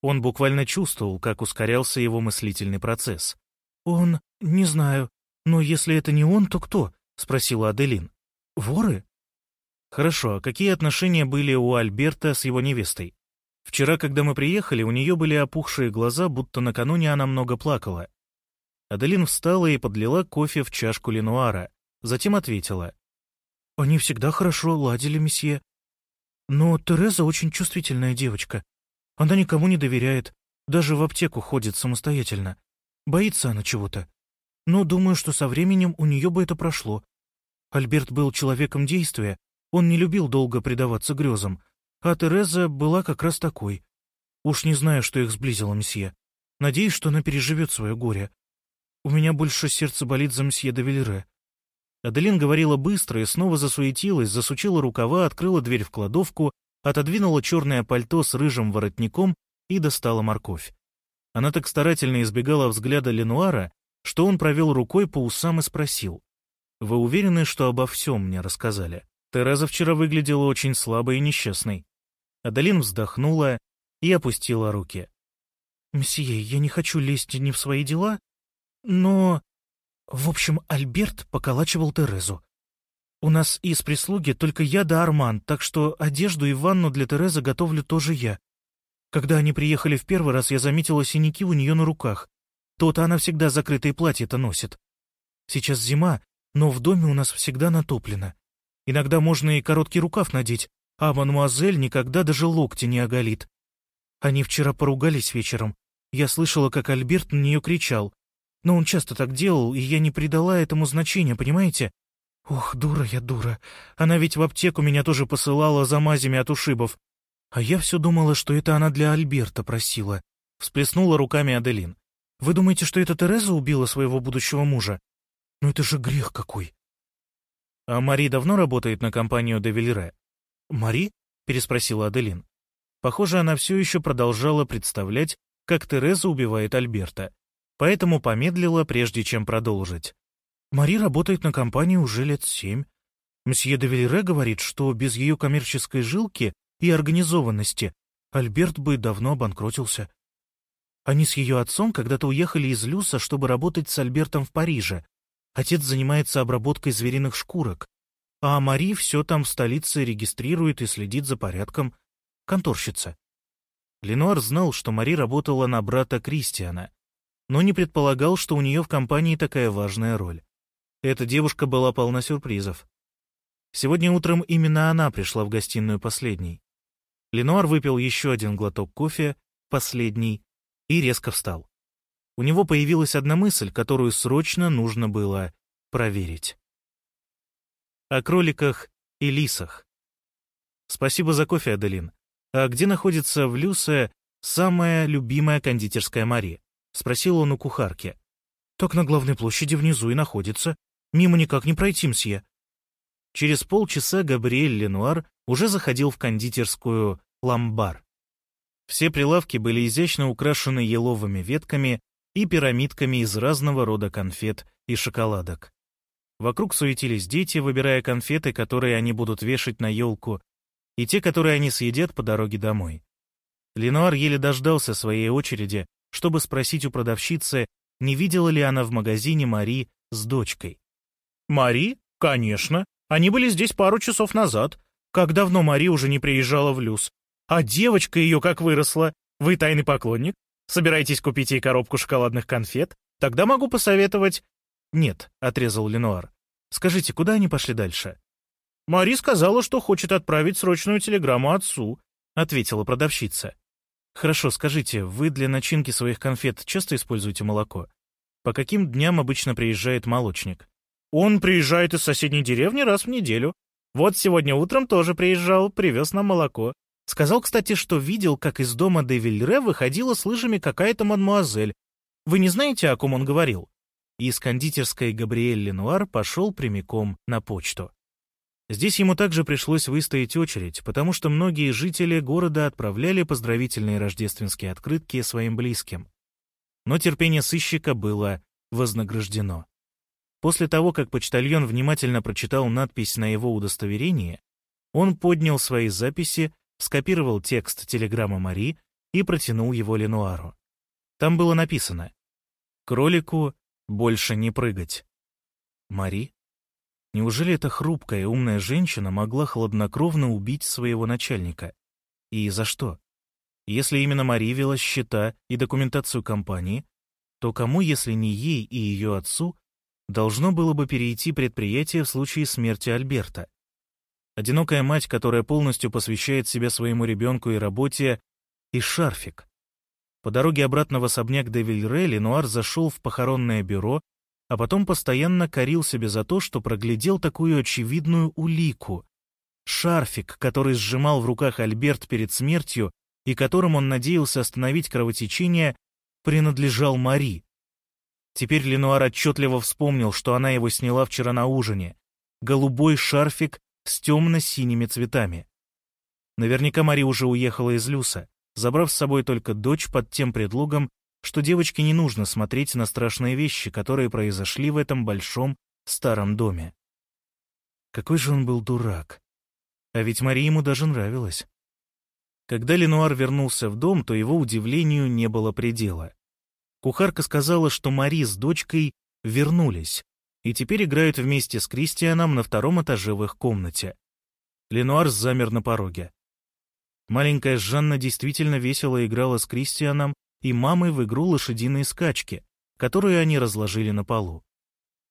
Он буквально чувствовал, как ускорялся его мыслительный процесс. «Он... не знаю. Но если это не он, то кто?» — спросила Аделин. «Воры?» «Хорошо, а какие отношения были у Альберта с его невестой?» «Вчера, когда мы приехали, у нее были опухшие глаза, будто накануне она много плакала». Аделин встала и подлила кофе в чашку Ленуара, затем ответила. «Они всегда хорошо ладили, месье. Но Тереза очень чувствительная девочка. Она никому не доверяет, даже в аптеку ходит самостоятельно. Боится она чего-то. Но думаю, что со временем у нее бы это прошло. Альберт был человеком действия, он не любил долго предаваться грезам, а Тереза была как раз такой. Уж не знаю, что их сблизило, месье. Надеюсь, что она переживет свое горе. У меня больше сердце болит за мсье де Вильре. Аделин говорила быстро и снова засуетилась, засучила рукава, открыла дверь в кладовку отодвинула черное пальто с рыжим воротником и достала морковь. Она так старательно избегала взгляда Ленуара, что он провел рукой по усам и спросил. «Вы уверены, что обо всем мне рассказали? Тереза вчера выглядела очень слабой и несчастной». Адалин вздохнула и опустила руки. «Мсье, я не хочу лезть не в свои дела, но...» В общем, Альберт поколачивал Терезу. У нас из прислуги только я да Арман, так что одежду и ванну для Терезы готовлю тоже я. Когда они приехали в первый раз, я заметила синяки у нее на руках. То-то она всегда закрытые платья-то носит. Сейчас зима, но в доме у нас всегда натоплено. Иногда можно и короткий рукав надеть, а мадемуазель никогда даже локти не оголит. Они вчера поругались вечером. Я слышала, как Альберт на нее кричал. Но он часто так делал, и я не придала этому значения, понимаете? Ох, дура я дура. Она ведь в аптеку меня тоже посылала за мазями от ушибов. А я все думала, что это она для Альберта просила. Всплеснула руками Аделин. Вы думаете, что это Тереза убила своего будущего мужа? Ну это же грех какой. А Мари давно работает на компанию де? Мари? переспросила Аделин. Похоже, она все еще продолжала представлять, как Тереза убивает Альберта, поэтому помедлила, прежде чем продолжить. Мари работает на компании уже лет семь. Мсье де говорит, что без ее коммерческой жилки и организованности Альберт бы давно обанкротился. Они с ее отцом когда-то уехали из Люса, чтобы работать с Альбертом в Париже. Отец занимается обработкой звериных шкурок, а Мари все там в столице регистрирует и следит за порядком. Конторщица. Ленуар знал, что Мари работала на брата Кристиана, но не предполагал, что у нее в компании такая важная роль. Эта девушка была полна сюрпризов. Сегодня утром именно она пришла в гостиную последней. Ленуар выпил еще один глоток кофе, последний, и резко встал. У него появилась одна мысль, которую срочно нужно было проверить. О кроликах и лисах. Спасибо за кофе, Аделин. А где находится в Люсе самая любимая кондитерская Мари? Спросил он у кухарки. Так на главной площади внизу и находится. Мимо никак не пройти, мсье». Через полчаса Габриэль Ленуар уже заходил в кондитерскую «Ламбар». Все прилавки были изящно украшены еловыми ветками, и пирамидками из разного рода конфет и шоколадок. Вокруг суетились дети, выбирая конфеты, которые они будут вешать на елку, и те, которые они съедят по дороге домой. Ленуар еле дождался своей очереди, чтобы спросить у продавщицы, не видела ли она в магазине Мари с дочкой. «Мари? Конечно. Они были здесь пару часов назад. Как давно Мари уже не приезжала в Люс. А девочка ее как выросла. Вы тайный поклонник? Собираетесь купить ей коробку шоколадных конфет? Тогда могу посоветовать...» «Нет», — отрезал Ленуар. «Скажите, куда они пошли дальше?» «Мари сказала, что хочет отправить срочную телеграмму отцу», — ответила продавщица. «Хорошо, скажите, вы для начинки своих конфет часто используете молоко? По каким дням обычно приезжает молочник?» «Он приезжает из соседней деревни раз в неделю. Вот сегодня утром тоже приезжал, привез нам молоко. Сказал, кстати, что видел, как из дома де Вильре выходила с лыжами какая-то мадмуазель. Вы не знаете, о ком он говорил?» Из кондитерской Габриэль Ленуар пошел прямиком на почту. Здесь ему также пришлось выстоять очередь, потому что многие жители города отправляли поздравительные рождественские открытки своим близким. Но терпение сыщика было вознаграждено. После того, как почтальон внимательно прочитал надпись на его удостоверении, он поднял свои записи, скопировал текст телеграммы Мари и протянул его Ленуару. Там было написано «Кролику больше не прыгать». Мари? Неужели эта хрупкая и умная женщина могла хладнокровно убить своего начальника? И за что? Если именно Мари вела счета и документацию компании, то кому, если не ей и ее отцу, должно было бы перейти предприятие в случае смерти Альберта? Одинокая мать, которая полностью посвящает себя своему ребенку и работе, и шарфик. По дороге обратно в особняк де Вильре Ленуар зашел в похоронное бюро а потом постоянно корил себя за то, что проглядел такую очевидную улику. Шарфик, который сжимал в руках Альберт перед смертью и которым он надеялся остановить кровотечение, принадлежал Мари. Теперь Ленуар отчетливо вспомнил, что она его сняла вчера на ужине. Голубой шарфик с темно-синими цветами. Наверняка Мари уже уехала из Люса, забрав с собой только дочь под тем предлогом, что девочке не нужно смотреть на страшные вещи, которые произошли в этом большом старом доме. Какой же он был дурак. А ведь Мария ему даже нравилась. Когда Ленуар вернулся в дом, то его удивлению не было предела. Кухарка сказала, что Мари с дочкой вернулись и теперь играют вместе с Кристианом на втором этаже в их комнате. Ленуар замер на пороге. Маленькая Жанна действительно весело играла с Кристианом и мамой в игру лошадиные скачки, которую они разложили на полу.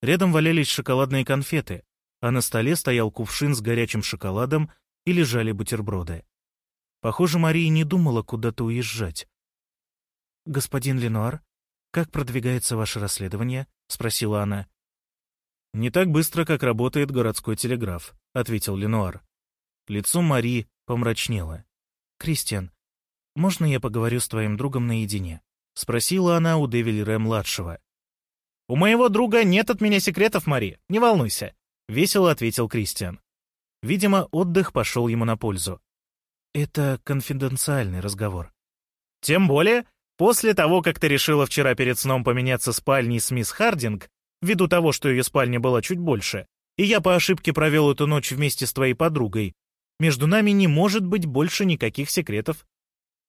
Рядом валялись шоколадные конфеты, а на столе стоял кувшин с горячим шоколадом и лежали бутерброды. Похоже, Мария не думала куда-то уезжать. «Господин Ленуар, как продвигается ваше расследование?» — спросила она. «Не так быстро, как работает городской телеграф», — ответил Ленуар. Лицо Мари помрачнело. «Кристиан, «Можно я поговорю с твоим другом наедине?» — спросила она у Девильре-младшего. «У моего друга нет от меня секретов, Мари, не волнуйся», — весело ответил Кристиан. Видимо, отдых пошел ему на пользу. «Это конфиденциальный разговор». «Тем более, после того, как ты решила вчера перед сном поменяться спальней с мисс Хардинг, ввиду того, что ее спальня была чуть больше, и я по ошибке провел эту ночь вместе с твоей подругой, между нами не может быть больше никаких секретов.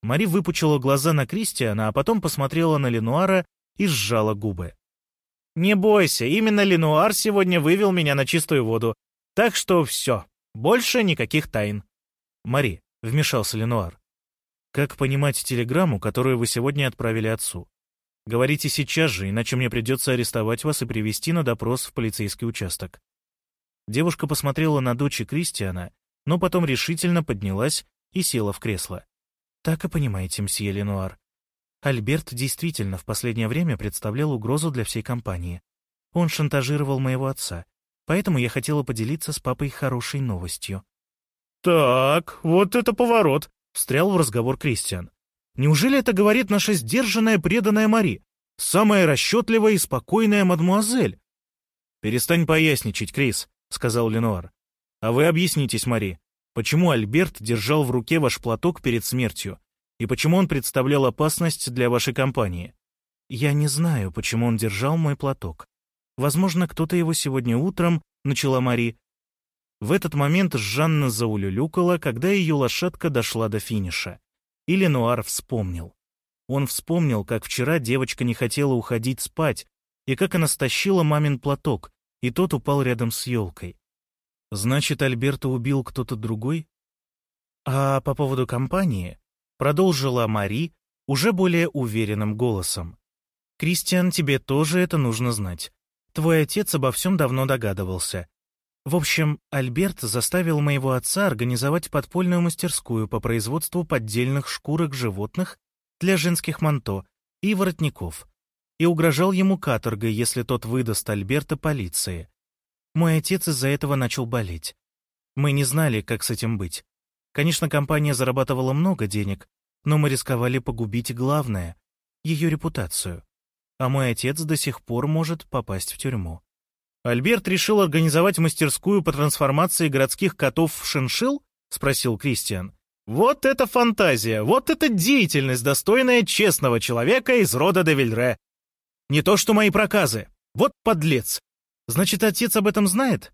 Мари выпучила глаза на Кристиана, а потом посмотрела на Ленуара и сжала губы. «Не бойся, именно Ленуар сегодня вывел меня на чистую воду. Так что все, больше никаких тайн». «Мари», — вмешался Ленуар, — «как понимать телеграмму, которую вы сегодня отправили отцу? Говорите сейчас же, иначе мне придется арестовать вас и привести на допрос в полицейский участок». Девушка посмотрела на дочь Кристиана, но потом решительно поднялась и села в кресло. Так и понимаете, мсье Ленуар. Альберт действительно в последнее время представлял угрозу для всей компании. Он шантажировал моего отца, поэтому я хотела поделиться с папой хорошей новостью. «Так, вот это поворот!» — встрял в разговор Кристиан. «Неужели это говорит наша сдержанная преданная Мари? Самая расчетливая и спокойная мадмуазель?» «Перестань поясничать, Крис», — сказал Ленуар. «А вы объяснитесь, Мари. Почему Альберт держал в руке ваш платок перед смертью? И почему он представлял опасность для вашей компании? Я не знаю, почему он держал мой платок. Возможно, кто-то его сегодня утром, начала Мари. В этот момент Жанна заулюлюкала, когда ее лошадка дошла до финиша. И Ленуар вспомнил. Он вспомнил, как вчера девочка не хотела уходить спать, и как она стащила мамин платок, и тот упал рядом с елкой. Значит, Альберта убил кто-то другой? А по поводу компании, продолжила Мари уже более уверенным голосом. Кристиан, тебе тоже это нужно знать. Твой отец обо всем давно догадывался. В общем, Альберт заставил моего отца организовать подпольную мастерскую по производству поддельных шкурок животных для женских манто и воротников, и угрожал ему каторгой, если тот выдаст Альберта полиции. Мой отец из-за этого начал болеть. Мы не знали, как с этим быть. Конечно, компания зарабатывала много денег, но мы рисковали погубить главное — ее репутацию. А мой отец до сих пор может попасть в тюрьму. «Альберт решил организовать мастерскую по трансформации городских котов в шиншилл?» — спросил Кристиан. «Вот это фантазия! Вот это деятельность, достойная честного человека из рода Девильре! Не то что мои проказы! Вот подлец! Значит, отец об этом знает?»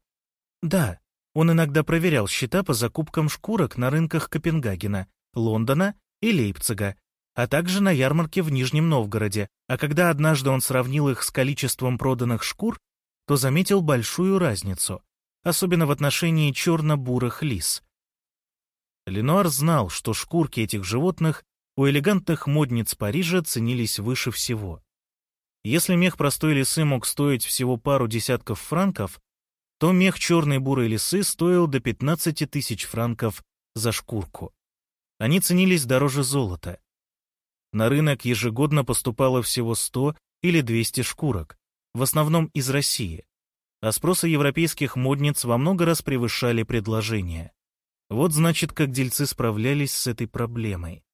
«Да. Он иногда проверял счета по закупкам шкурок на рынках Копенгагена, Лондона и Лейпцига, а также на ярмарке в Нижнем Новгороде, а когда однажды он сравнил их с количеством проданных шкур, то заметил большую разницу, особенно в отношении черно-бурых лис. Ленуар знал, что шкурки этих животных у элегантных модниц Парижа ценились выше всего. Если мех простой лисы мог стоить всего пару десятков франков, то мех черной бурой лисы стоил до 15 тысяч франков за шкурку. Они ценились дороже золота. На рынок ежегодно поступало всего 100 или 200 шкурок, в основном из России, а спросы европейских модниц во много раз превышали предложения. Вот значит, как дельцы справлялись с этой проблемой.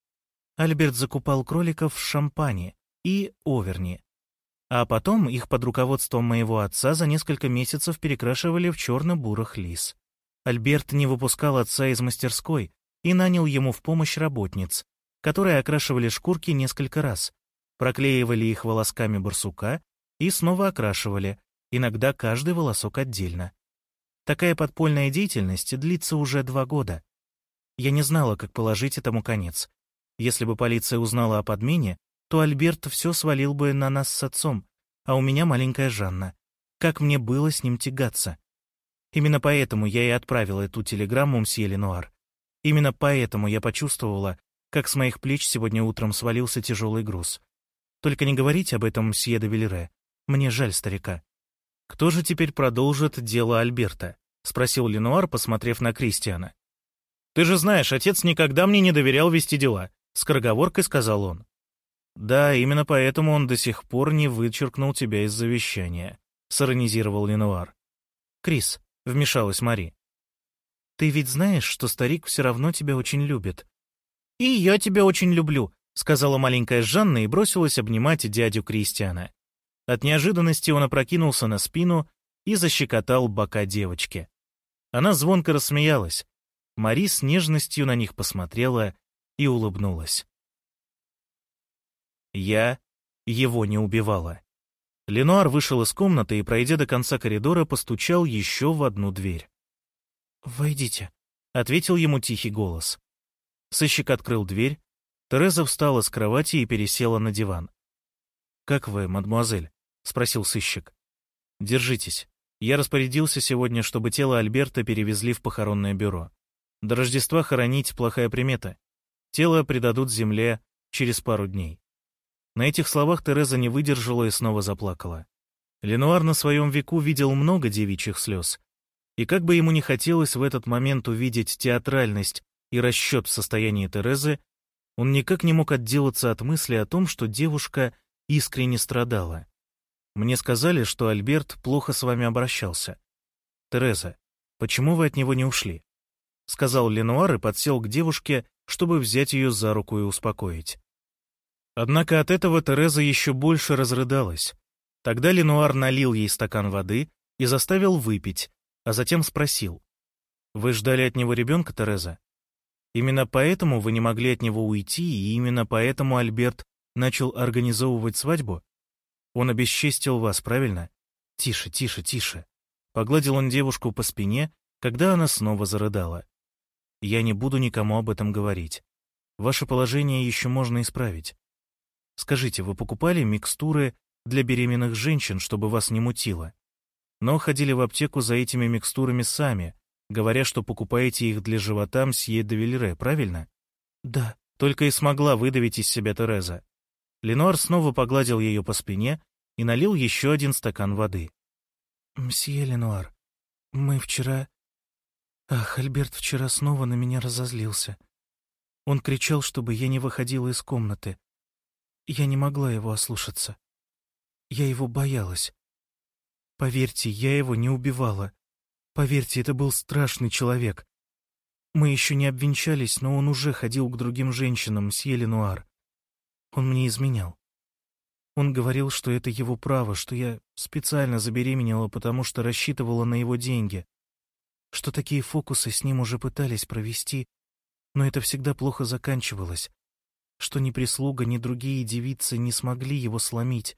Альберт закупал кроликов в Шампане и Оверни, а потом их под руководством моего отца за несколько месяцев перекрашивали в черно-бурых лис. Альберт не выпускал отца из мастерской и нанял ему в помощь работниц, которые окрашивали шкурки несколько раз, проклеивали их волосками барсука и снова окрашивали, иногда каждый волосок отдельно. Такая подпольная деятельность длится уже два года. Я не знала, как положить этому конец. Если бы полиция узнала о подмене, то Альберт все свалил бы на нас с отцом, а у меня маленькая Жанна. Как мне было с ним тягаться? Именно поэтому я и отправила эту телеграмму мсье Ленуар. Именно поэтому я почувствовала, как с моих плеч сегодня утром свалился тяжелый груз. Только не говорите об этом, мсье де Вильре. Мне жаль старика. Кто же теперь продолжит дело Альберта? Спросил Ленуар, посмотрев на Кристиана. Ты же знаешь, отец никогда мне не доверял вести дела. Скороговоркой сказал он. Да, именно поэтому он до сих пор не вычеркнул тебя из завещания. Сиронизировал Ленуар. Крис, вмешалась Мари. Ты ведь знаешь, что старик все равно тебя очень любит. «И я тебя очень люблю», — сказала маленькая Жанна и бросилась обнимать дядю Кристиана. От неожиданности он опрокинулся на спину и защекотал бока девочки. Она звонко рассмеялась. Мари с нежностью на них посмотрела и улыбнулась. Я его не убивала. Ленуар вышел из комнаты и, пройдя до конца коридора, постучал еще в одну дверь. «Войдите», — ответил ему тихий голос. Сыщик открыл дверь. Тереза встала с кровати и пересела на диван. «Как вы, мадемуазель?» — спросил сыщик. «Держитесь. Я распорядился сегодня, чтобы тело Альберта перевезли в похоронное бюро. До Рождества хоронить плохая примета. Тело предадут земле через пару дней». На этих словах Тереза не выдержала и снова заплакала. Ленуар на своем веку видел много девичьих слез. И как бы ему не хотелось в этот момент увидеть театральность и расчет в состоянии Терезы, он никак не мог отделаться от мысли о том, что девушка искренне страдала. Мне сказали, что Альберт плохо с вами обращался. Тереза, почему вы от него не ушли? Сказал Ленуар и подсел к девушке, чтобы взять ее за руку и успокоить. Однако от этого Тереза еще больше разрыдалась. Тогда Ленуар налил ей стакан воды и заставил выпить, а затем спросил. «Вы ждали от него ребенка, Тереза?» Именно поэтому вы не могли от него уйти, и именно поэтому Альберт начал организовывать свадьбу? Он обесчестил вас, правильно? Тише, тише, тише. Погладил он девушку по спине, когда она снова зарыдала. Я не буду никому об этом говорить. Ваше положение еще можно исправить. Скажите, вы покупали микстуры для беременных женщин, чтобы вас не мутило? Но ходили в аптеку за этими микстурами сами, говоря, что покупаете их для живота мсье де Вильре, правильно? Да. Только и смогла выдавить из себя Тереза. Ленуар снова погладил ее по спине и налил еще один стакан воды. «Мсье Ленуар, мы вчера...» Ах, Альберт вчера снова на меня разозлился. Он кричал, чтобы я не выходила из комнаты. Я не могла его ослушаться. Я его боялась. Поверьте, я его не убивала. Поверьте, это был страшный человек. Мы еще не обвенчались, но он уже ходил к другим женщинам, мсье Ленуар. Он мне изменял. Он говорил, что это его право, что я специально забеременела, потому что рассчитывала на его деньги, что такие фокусы с ним уже пытались провести, но это всегда плохо заканчивалось, что ни прислуга, ни другие девицы не смогли его сломить.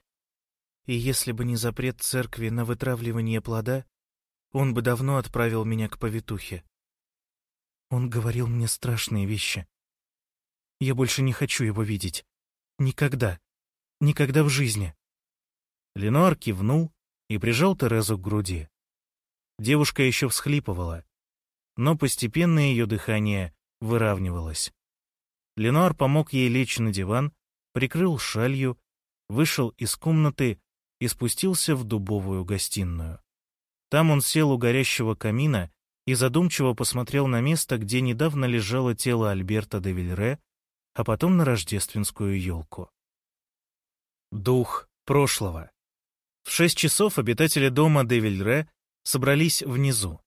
И если бы не запрет церкви на вытравливание плода, он бы давно отправил меня к повитухе. Он говорил мне страшные вещи. Я больше не хочу его видеть. Никогда. Никогда в жизни. Ленуар кивнул и прижал Терезу к груди. Девушка еще всхлипывала, но постепенно ее дыхание выравнивалось. Ленуар помог ей лечь на диван, прикрыл шалью, вышел из комнаты и спустился в дубовую гостиную. Там он сел у горящего камина и задумчиво посмотрел на место, где недавно лежало тело Альберта де Вильре, а потом на рождественскую елку. Дух прошлого. В шесть часов обитатели дома де Вильре собрались внизу.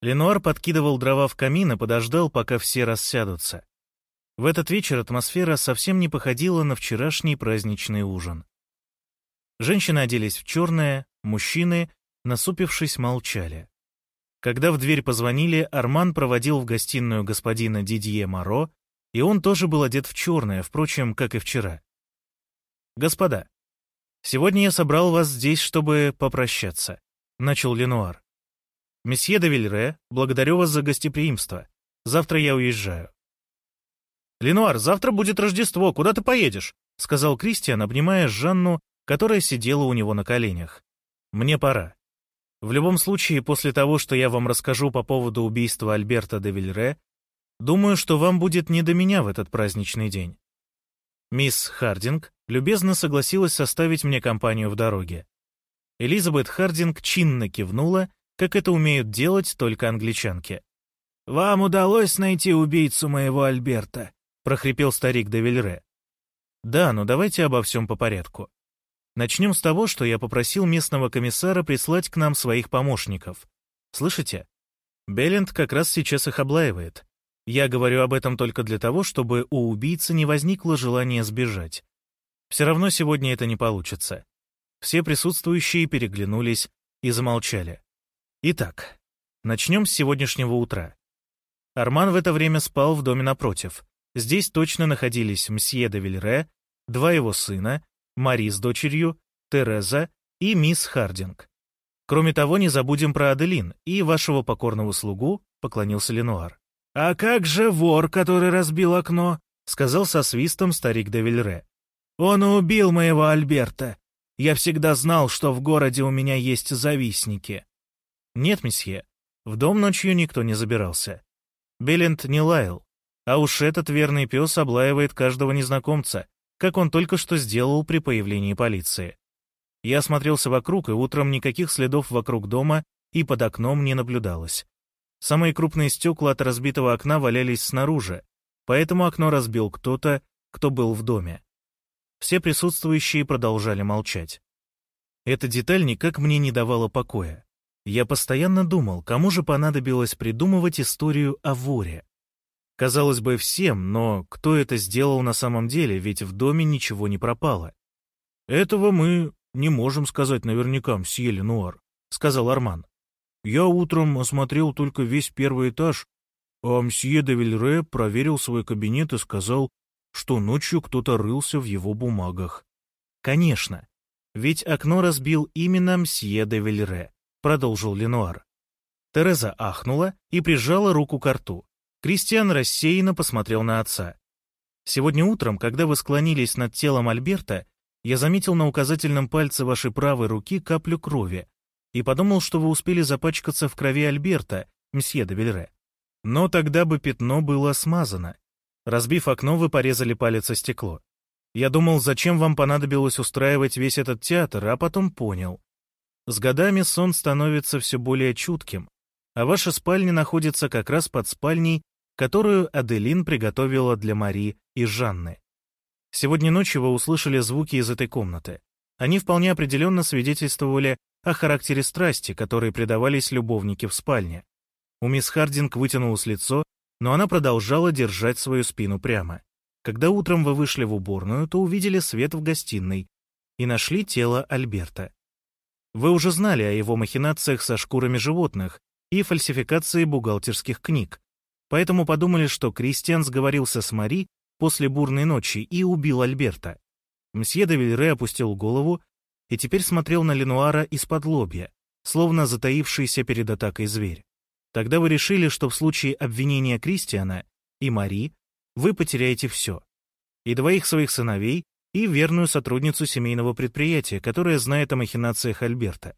Ленуар подкидывал дрова в камин и подождал, пока все рассядутся. В этот вечер атмосфера совсем не походила на вчерашний праздничный ужин. Женщины оделись в черное, мужчины, насупившись, молчали. Когда в дверь позвонили, Арман проводил в гостиную господина Дидье Моро, и он тоже был одет в черное, впрочем, как и вчера. «Господа, сегодня я собрал вас здесь, чтобы попрощаться», — начал Ленуар. «Месье де Вильре, благодарю вас за гостеприимство. Завтра я уезжаю». «Ленуар, завтра будет Рождество, куда ты поедешь?» — сказал Кристиан, обнимая Жанну, которая сидела у него на коленях. «Мне пора. В любом случае, после того, что я вам расскажу по поводу убийства Альберта де Вильре, думаю, что вам будет не до меня в этот праздничный день. Мисс Хардинг любезно согласилась составить мне компанию в дороге. Элизабет Хардинг чинно кивнула, как это умеют делать только англичанки. «Вам удалось найти убийцу моего Альберта», — прохрипел старик де. «Да, но давайте обо всем по порядку. Начнем с того, что я попросил местного комиссара прислать к нам своих помощников. Слышите? Беллинд как раз сейчас их облаивает. Я говорю об этом только для того, чтобы у убийцы не возникло желания сбежать. Все равно сегодня это не получится. Все присутствующие переглянулись и замолчали. Итак, начнем с сегодняшнего утра. Арман в это время спал в доме напротив. Здесь точно находились мсье де Вильре, два его сына, Мари с дочерью, Тереза и мисс Хардинг. Кроме того, не забудем про Аделин и вашего покорного слугу, поклонился Ленуар. «А как же вор, который разбил окно?» — сказал со свистом старик де Вильре. «Он убил моего Альберта. Я всегда знал, что в городе у меня есть завистники». «Нет, месье, в дом ночью никто не забирался. Беллент не лаял, а уж этот верный пес облаивает каждого незнакомца, как он только что сделал при появлении полиции. Я осмотрелся вокруг, и утром никаких следов вокруг дома и под окном не наблюдалось. Самые крупные стекла от разбитого окна валялись снаружи, поэтому окно разбил кто-то, кто был в доме. Все присутствующие продолжали молчать. Эта деталь никак мне не давала покоя. Я постоянно думал, кому же понадобилось придумывать историю о воре. Казалось бы, всем, но кто это сделал на самом деле, ведь в доме ничего не пропало. «Этого мы не можем сказать наверняка, мсье Ленуар», — сказал Арман. Я утром осмотрел только весь первый этаж, а мсье де Вильре проверил свой кабинет и сказал, что ночью кто-то рылся в его бумагах. Конечно. Ведь окно разбил именно мсье де Вильре, продолжил Ленуар. Тереза ахнула и прижала руку к рту. Кристиан рассеянно посмотрел на отца. «Сегодня утром, когда вы склонились над телом Альберта, я заметил на указательном пальце вашей правой руки каплю крови и подумал, что вы успели запачкаться в крови Альберта, мсье де Вильре. Но тогда бы пятно было смазано. Разбив окно, вы порезали палец о стекло. Я думал, зачем вам понадобилось устраивать весь этот театр, а потом понял. С годами сон становится все более чутким, а ваша спальня находится как раз под спальней, которую Аделин приготовила для Мари и Жанны. Сегодня ночью вы услышали звуки из этой комнаты. Они вполне определенно свидетельствовали о характере страсти, которой предавались любовники в спальне. У мисс Хардинг вытянулось лицо, но она продолжала держать свою спину прямо. Когда утром вы вышли в уборную, то увидели свет в гостиной и нашли тело Альберта. Вы уже знали о его махинациях со шкурами животных и фальсификации бухгалтерских книг, поэтому подумали, что Кристиан сговорился с Мари после бурной ночи и убил Альберта. Мсье де Вильре опустил голову и теперь смотрел на Ленуара из-под лобья, словно затаившийся перед атакой зверь. Тогда вы решили, что в случае обвинения Кристиана и Мари вы потеряете все. И двоих своих сыновей, и верную сотрудницу семейного предприятия, которая знает о махинациях Альберта.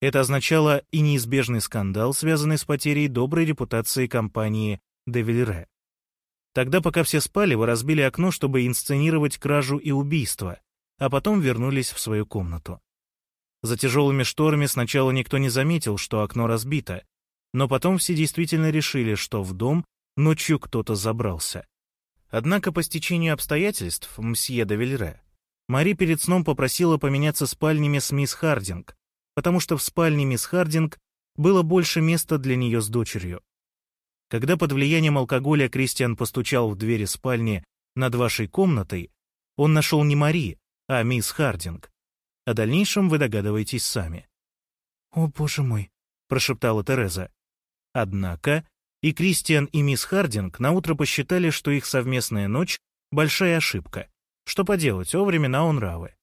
Это означало и неизбежный скандал, связанный с потерей доброй репутации компании «Де Вильре». Тогда, пока все спали, вы разбили окно, чтобы инсценировать кражу и убийство, а потом вернулись в свою комнату. За тяжелыми шторами сначала никто не заметил, что окно разбито, но потом все действительно решили, что в дом ночью кто-то забрался. Однако по стечению обстоятельств мсье де Вильре Мари перед сном попросила поменяться спальнями с мисс Хардинг, потому что в спальне мисс Хардинг было больше места для нее с дочерью. Когда под влиянием алкоголя Кристиан постучал в двери спальни над вашей комнатой, он нашел не Мари, а мисс Хардинг. О дальнейшем вы догадываетесь сами. «О, боже мой», — прошептала Тереза. Однако и Кристиан, и мисс Хардинг наутро посчитали, что их совместная ночь — большая ошибка. Что поделать, о времена он нравы.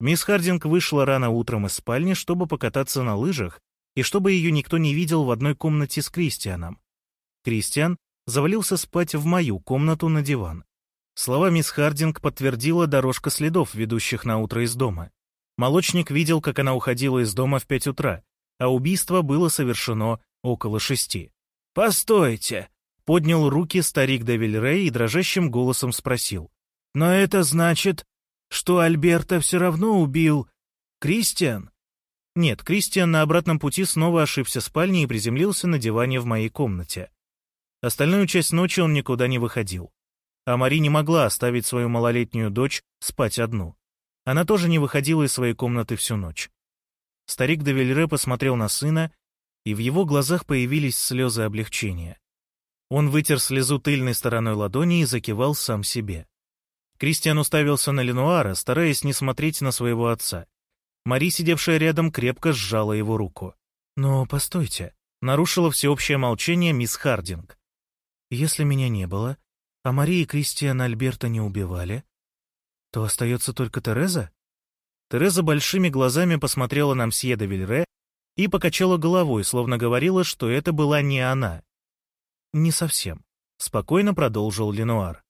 Мисс Хардинг вышла рано утром из спальни, чтобы покататься на лыжах, и чтобы ее никто не видел в одной комнате с Кристианом. Кристиан завалился спать в мою комнату на диван. Слова мисс Хардинг подтвердила дорожка следов, ведущих на утро из дома. Молочник видел, как она уходила из дома в пять утра, а убийство было совершено около шести. «Постойте!» — поднял руки старик Девиль Рэй и дрожащим голосом спросил. «Но это значит, что Альберта все равно убил Кристиан?» Нет, Кристиан на обратном пути снова ошибся спальней и приземлился на диване в моей комнате. Остальную часть ночи он никуда не выходил. А Мари не могла оставить свою малолетнюю дочь спать одну. Она тоже не выходила из своей комнаты всю ночь. Старик Девильре посмотрел на сына, и в его глазах появились слезы облегчения. Он вытер слезу тыльной стороной ладони и закивал сам себе. Кристиан уставился на Ленуара, стараясь не смотреть на своего отца. Мари, сидевшая рядом, крепко сжала его руку. «Но постойте», — нарушила всеобщее молчание мисс Хардинг. Если меня не было, а Мария и Кристиана Альберта не убивали, то остается только Тереза? Тереза большими глазами посмотрела на мсье де Вильре и покачала головой, словно говорила, что это была не она. «Не совсем», — спокойно продолжил Ленуар.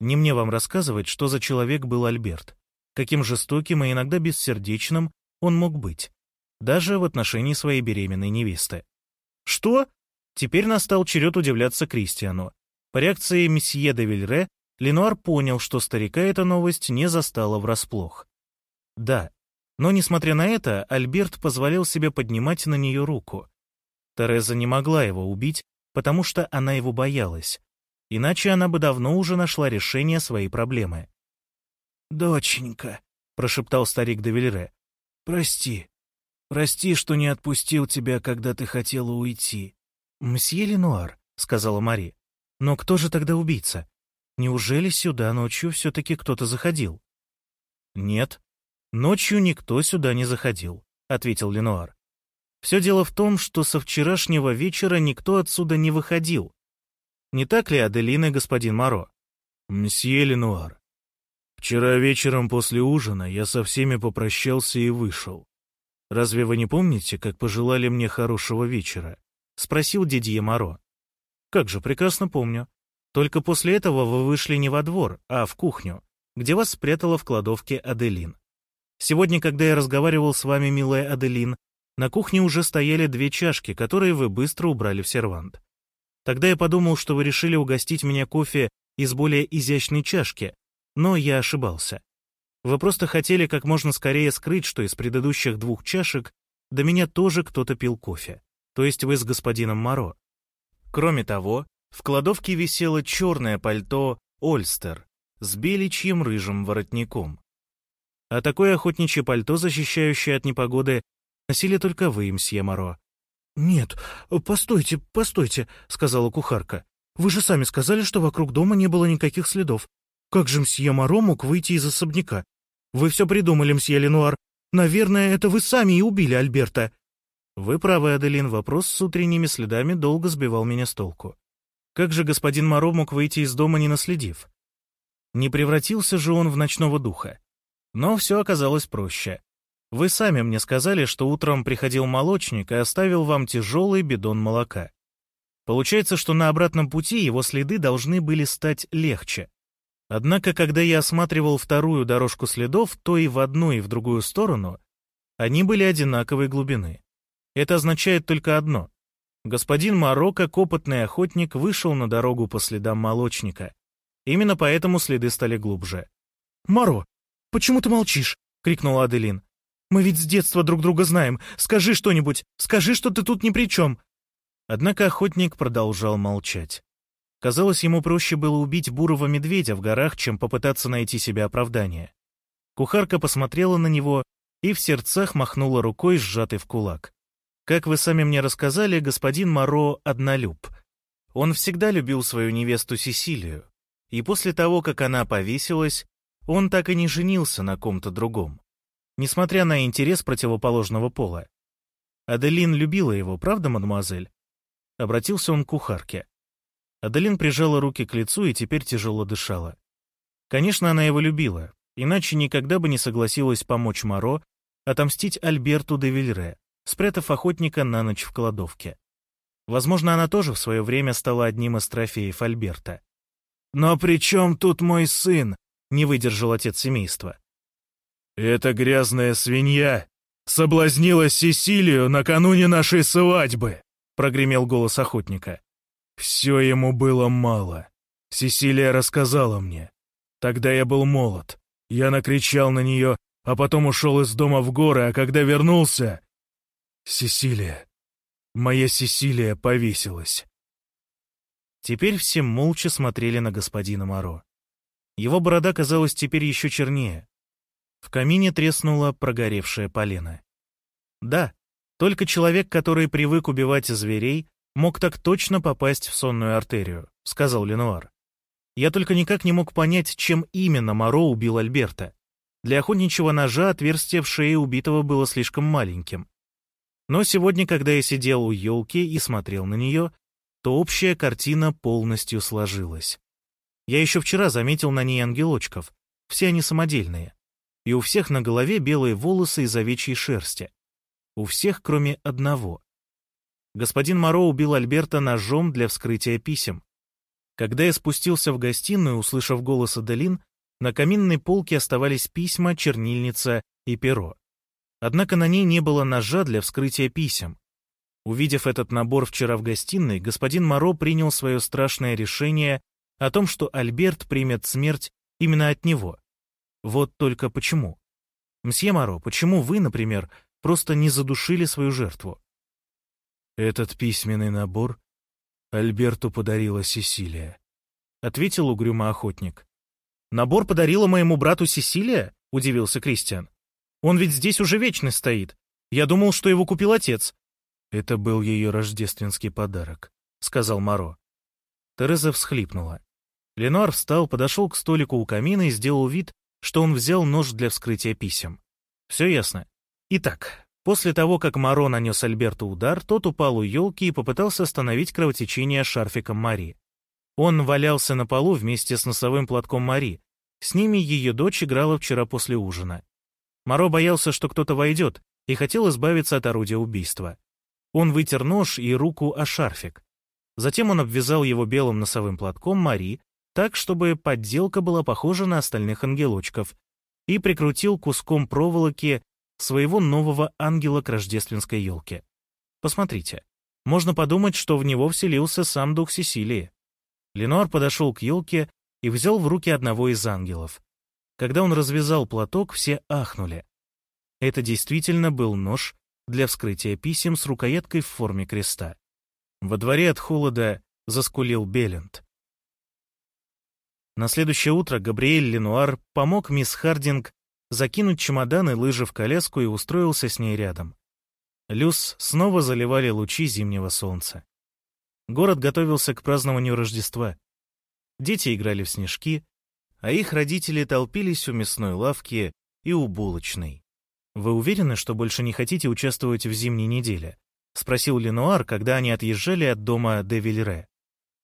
«Не мне вам рассказывать, что за человек был Альберт, каким жестоким и иногда бессердечным он мог быть, даже в отношении своей беременной невесты». «Что?» Теперь настал черед удивляться Кристиану. По реакции месье де Вильре, Ленуар понял, что старика эта новость не застала врасплох. Да, но, несмотря на это, Альберт позволял себе поднимать на нее руку. Тереза не могла его убить, потому что она его боялась. Иначе она бы давно уже нашла решение своей проблемы. «Доченька», — прошептал старик де Вильре, — «прости. Прости, что не отпустил тебя, когда ты хотела уйти. «Мсье Ленуар», — сказала Мари, — «но кто же тогда убийца? Неужели сюда ночью все-таки кто-то заходил?» «Нет, ночью никто сюда не заходил», — ответил Ленуар. «Все дело в том, что со вчерашнего вечера никто отсюда не выходил. Не так ли, Аделина господин Моро?» «Мсье Ленуар, Вчера вечером после ужина я со всеми попрощался и вышел. Разве вы не помните, как пожелали мне хорошего вечера? Спросил Дидье Моро. Как же, прекрасно помню. Только после этого вы вышли не во двор, а в кухню, где вас спрятала в кладовке Аделин. Сегодня, когда я разговаривал с вами, милая Аделин, на кухне уже стояли две чашки, которые вы быстро убрали в сервант. Тогда я подумал, что вы решили угостить меня кофе из более изящной чашки, но я ошибался. Вы просто хотели как можно скорее скрыть, что из предыдущих двух чашек до меня тоже кто-то пил кофе, то есть вы с господином Моро. Кроме того, в кладовке висело черное пальто «Ольстер» с беличьим рыжим воротником. А такое охотничье пальто, защищающее от непогоды, носили только вы, мсье Моро. «Нет, постойте, постойте», — сказала кухарка. «Вы же сами сказали, что вокруг дома не было никаких следов. Как же мсье Моро мог выйти из особняка? Вы все придумали, мсье Ленуар. Наверное, это вы сами и убили Альберта». «Вы правы, Аделин, вопрос с утренними следами долго сбивал меня с толку. Как же господин Моро мог выйти из дома, не наследив? Не превратился же он в ночного духа. Но все оказалось проще. Вы сами мне сказали, что утром приходил молочник и оставил вам тяжелый бидон молока. Получается, что на обратном пути его следы должны были стать легче. Однако, когда я осматривал вторую дорожку следов, то и в одну, и в другую сторону, они были одинаковой глубины. Это означает только одно. Господин Моро, как опытный охотник, вышел на дорогу по следам молочника. Именно поэтому следы стали глубже. «Моро, почему ты молчишь?» — крикнула Аделин. «Мы ведь с детства друг друга знаем. Скажи что-нибудь. Скажи, что ты тут ни при чем». Однако охотник продолжал молчать. Казалось, ему проще было убить бурого медведя в горах, чем попытаться найти себе оправдание. Кухарка посмотрела на него и в сердцах махнула рукой, сжатой в кулак. Как вы сами мне рассказали, господин Моро — однолюб. Он всегда любил свою невесту Сесилию, и после того, как она повесилась, он так и не женился на ком-то другом, несмотря на интерес противоположного пола. Аделин любила его, правда, мадемуазель? Обратился он к кухарке. Аделин прижала руки к лицу и теперь тяжело дышала. Конечно, она его любила, иначе никогда бы не согласилась помочь Моро отомстить Альберту де Вильре, спрятав охотника на ночь в кладовке. Возможно, она тоже в свое время стала одним из трофеев Альберта. «Но при чем тут мой сын?» — не выдержал отец семейства. «Эта грязная свинья соблазнила Сесилию накануне нашей свадьбы!» — прогремел голос охотника. Все ему было мало. Сесилия рассказала мне. Тогда я был молод. Я накричал на нее, а потом ушел из дома в горы, а когда вернулся... Сесилия... Моя Сесилия повесилась. Теперь все молча смотрели на господина Моро. Его борода казалась теперь еще чернее. В камине треснула прогоревшая полена. Да, только человек, который привык убивать зверей, мог так точно попасть в сонную артерию», — сказал Ленуар. «Я только никак не мог понять, чем именно Моро убил Альберта. Для охотничьего ножа отверстие в шее убитого было слишком маленьким. Но сегодня, когда я сидел у елки и смотрел на нее, то общая картина полностью сложилась. Я еще вчера заметил на ней ангелочков, все они самодельные, и у всех на голове белые волосы из овечьей шерсти. У всех, кроме одного господин Моро убил Альберта ножом для вскрытия писем. Когда я спустился в гостиную, услышав голос Аделин, на каминной полке оставались письма, чернильница и перо. Однако на ней не было ножа для вскрытия писем. Увидев этот набор вчера в гостиной, господин Моро принял свое страшное решение о том, что Альберт примет смерть именно от него. Вот только почему? Мсье Моро, почему вы, например, просто не задушили свою жертву? «Этот письменный набор Альберту подарила Сесилия», — ответил угрюмо охотник. «Набор подарила моему брату Сесилия?» — удивился Кристиан. «Он ведь здесь уже вечно стоит. Я думал, что его купил отец». «Это был ее рождественский подарок», — сказал Моро. Тереза всхлипнула. Ленуар встал, подошел к столику у камина и сделал вид, что он взял нож для вскрытия писем. Все ясно. Итак, После того, как Маро нанес Альберту удар, тот упал у елки и попытался остановить кровотечение шарфиком Мари. Он валялся на полу вместе с носовым платком Мари, С ними ее дочь играла вчера после ужина. Моро боялся, что кто-то войдет, и хотел избавиться от орудия убийства. Он вытер нож и руку о шарфик. Затем он обвязал его белым носовым платком Мари, так, чтобы подделка была похожа на остальных ангелочков, и прикрутил куском проволоки своего нового ангела к рождественской елке. Посмотрите, можно подумать, что в него вселился сам дух Сесилии. Ленуар подошел к елке и взял в руки одного из ангелов. Когда он развязал платок, все ахнули. Это действительно был нож для вскрытия писем с рукояткой в форме креста. Во дворе от холода заскулил Белент. На следующее утро Габриэль Ленуар помог мисс Хардинг закинуть чемодан и лыжи в коляску и устроился с ней рядом. Люс снова заливали лучи зимнего солнца. Город готовился к празднованию Рождества. Дети играли в снежки, а их родители толпились у мясной лавки и у булочной. «Вы уверены, что больше не хотите участвовать в зимней неделе?» — спросил Ленуар, когда они отъезжали от дома де Вильре.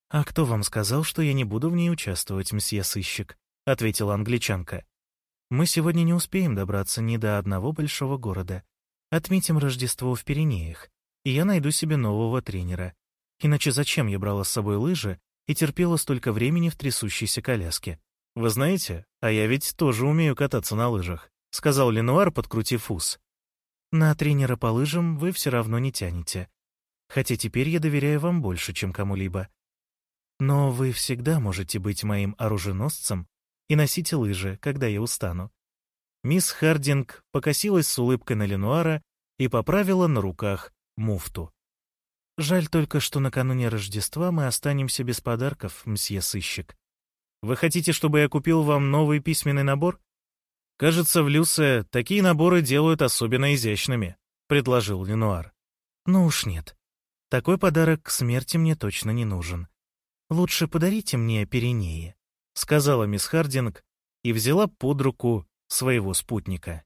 «А кто вам сказал, что я не буду в ней участвовать, мсье сыщик?» — ответила англичанка. «Мы сегодня не успеем добраться ни до одного большого города. Отметим Рождество в Пиренеях, и я найду себе нового тренера. Иначе зачем я брала с собой лыжи и терпела столько времени в трясущейся коляске? Вы знаете, а я ведь тоже умею кататься на лыжах», — сказал Ленуар, подкрутив ус. «На тренера по лыжам вы все равно не тянете. Хотя теперь я доверяю вам больше, чем кому-либо. Но вы всегда можете быть моим оруженосцем и носить лыжи, когда я устану». Мисс Хардинг покосилась с улыбкой на Ленуара и поправила на руках муфту. «Жаль только, что накануне Рождества мы останемся без подарков, мсье сыщик. Вы хотите, чтобы я купил вам новый письменный набор? Кажется, в Люсе такие наборы делают особенно изящными», — предложил Ленуар. «Ну уж нет. Такой подарок к смерти мне точно не нужен. «Лучше подарите мне Пиренеи», — сказала мисс Хардинг и взяла под руку своего спутника.